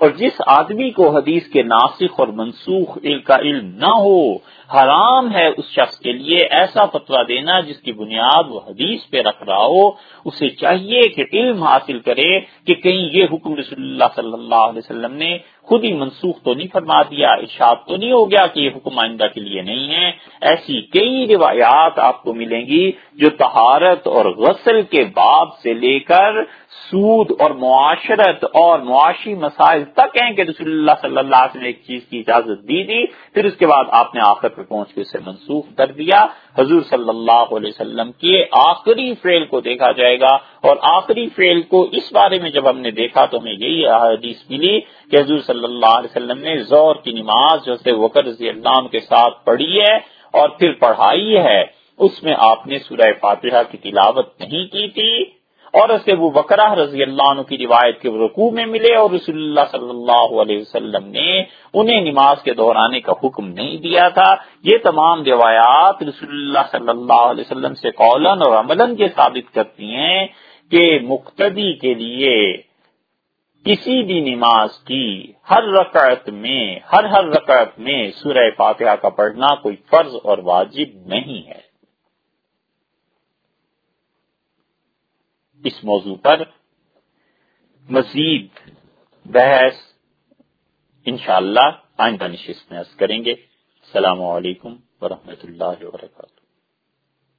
S1: اور جس آدمی کو حدیث کے ناسخ اور منسوخ کا علم نہ ہو، حرام ہے اس شخص کے لیے ایسا فتوا دینا جس کی بنیاد وہ حدیث پہ رکھ رہا ہو۔ اسے چاہیے کہ علم حاصل کرے کہ کہیں یہ حکم رسول اللہ صلی اللہ علیہ وسلم نے خود ہی منسوخ تو نہیں فرما دیا، ارشاد تو نہیں ہو گیا کہ یہ حکم آئندہ کے لیے نہیں ہے۔ ایسی کئی روایات آپ کو ملیں گی جو تہارت اور غسل کے باب سے لے کر سود اور معاشرت اور معاشی مسائل تک ہیں کہ رسول اللہ صلی اللہ علیہ وسلم نے ایک چیز کی اجازت دی تھی، پھر اس کے بعد آپ نے آخر پہ پہنچ کے اسے منسوخ کر دیا۔ حضور صلی اللہ علیہ وسلم کے آخری فیل کو دیکھا جائے گا۔ اور آخری فیل کو اس بارے میں جب ہم نے دیکھا تو ہمیں یہی حدیث ملی کہ حضور صلی صلی اللہ علیہ وسلم نے زور کی نماز جو وکر رضی اللہ کے ساتھ پڑھی ہے اور پھر پڑھائی ہے، اس میں آپ نے سورہ فاتحہ کی تلاوت نہیں کی تھی۔ اور اسے وہ وکرا رضی اللہ عنہ کی روایت کے رقو میں ملے اور رسول اللہ صلی اللہ علیہ وسلم نے انہیں نماز کے دہرانے کا حکم نہیں دیا تھا۔ یہ تمام روایات رسول اللہ صلی اللہ علیہ وسلم سے قولن اور عملاً یہ ثابت کرتی ہیں کہ مقتدی کے لیے کسی بھی نماز کی ہر رکعت میں، ہر ہر رکعت میں سورہ فاتحہ کا پڑھنا کوئی فرض اور واجب نہیں ہے۔ اس موضوع پر مزید بحث انشاءاللہ آئندہ نشست میں کریں گے۔ السلام علیکم ورحمۃ اللہ وبرکاتہ۔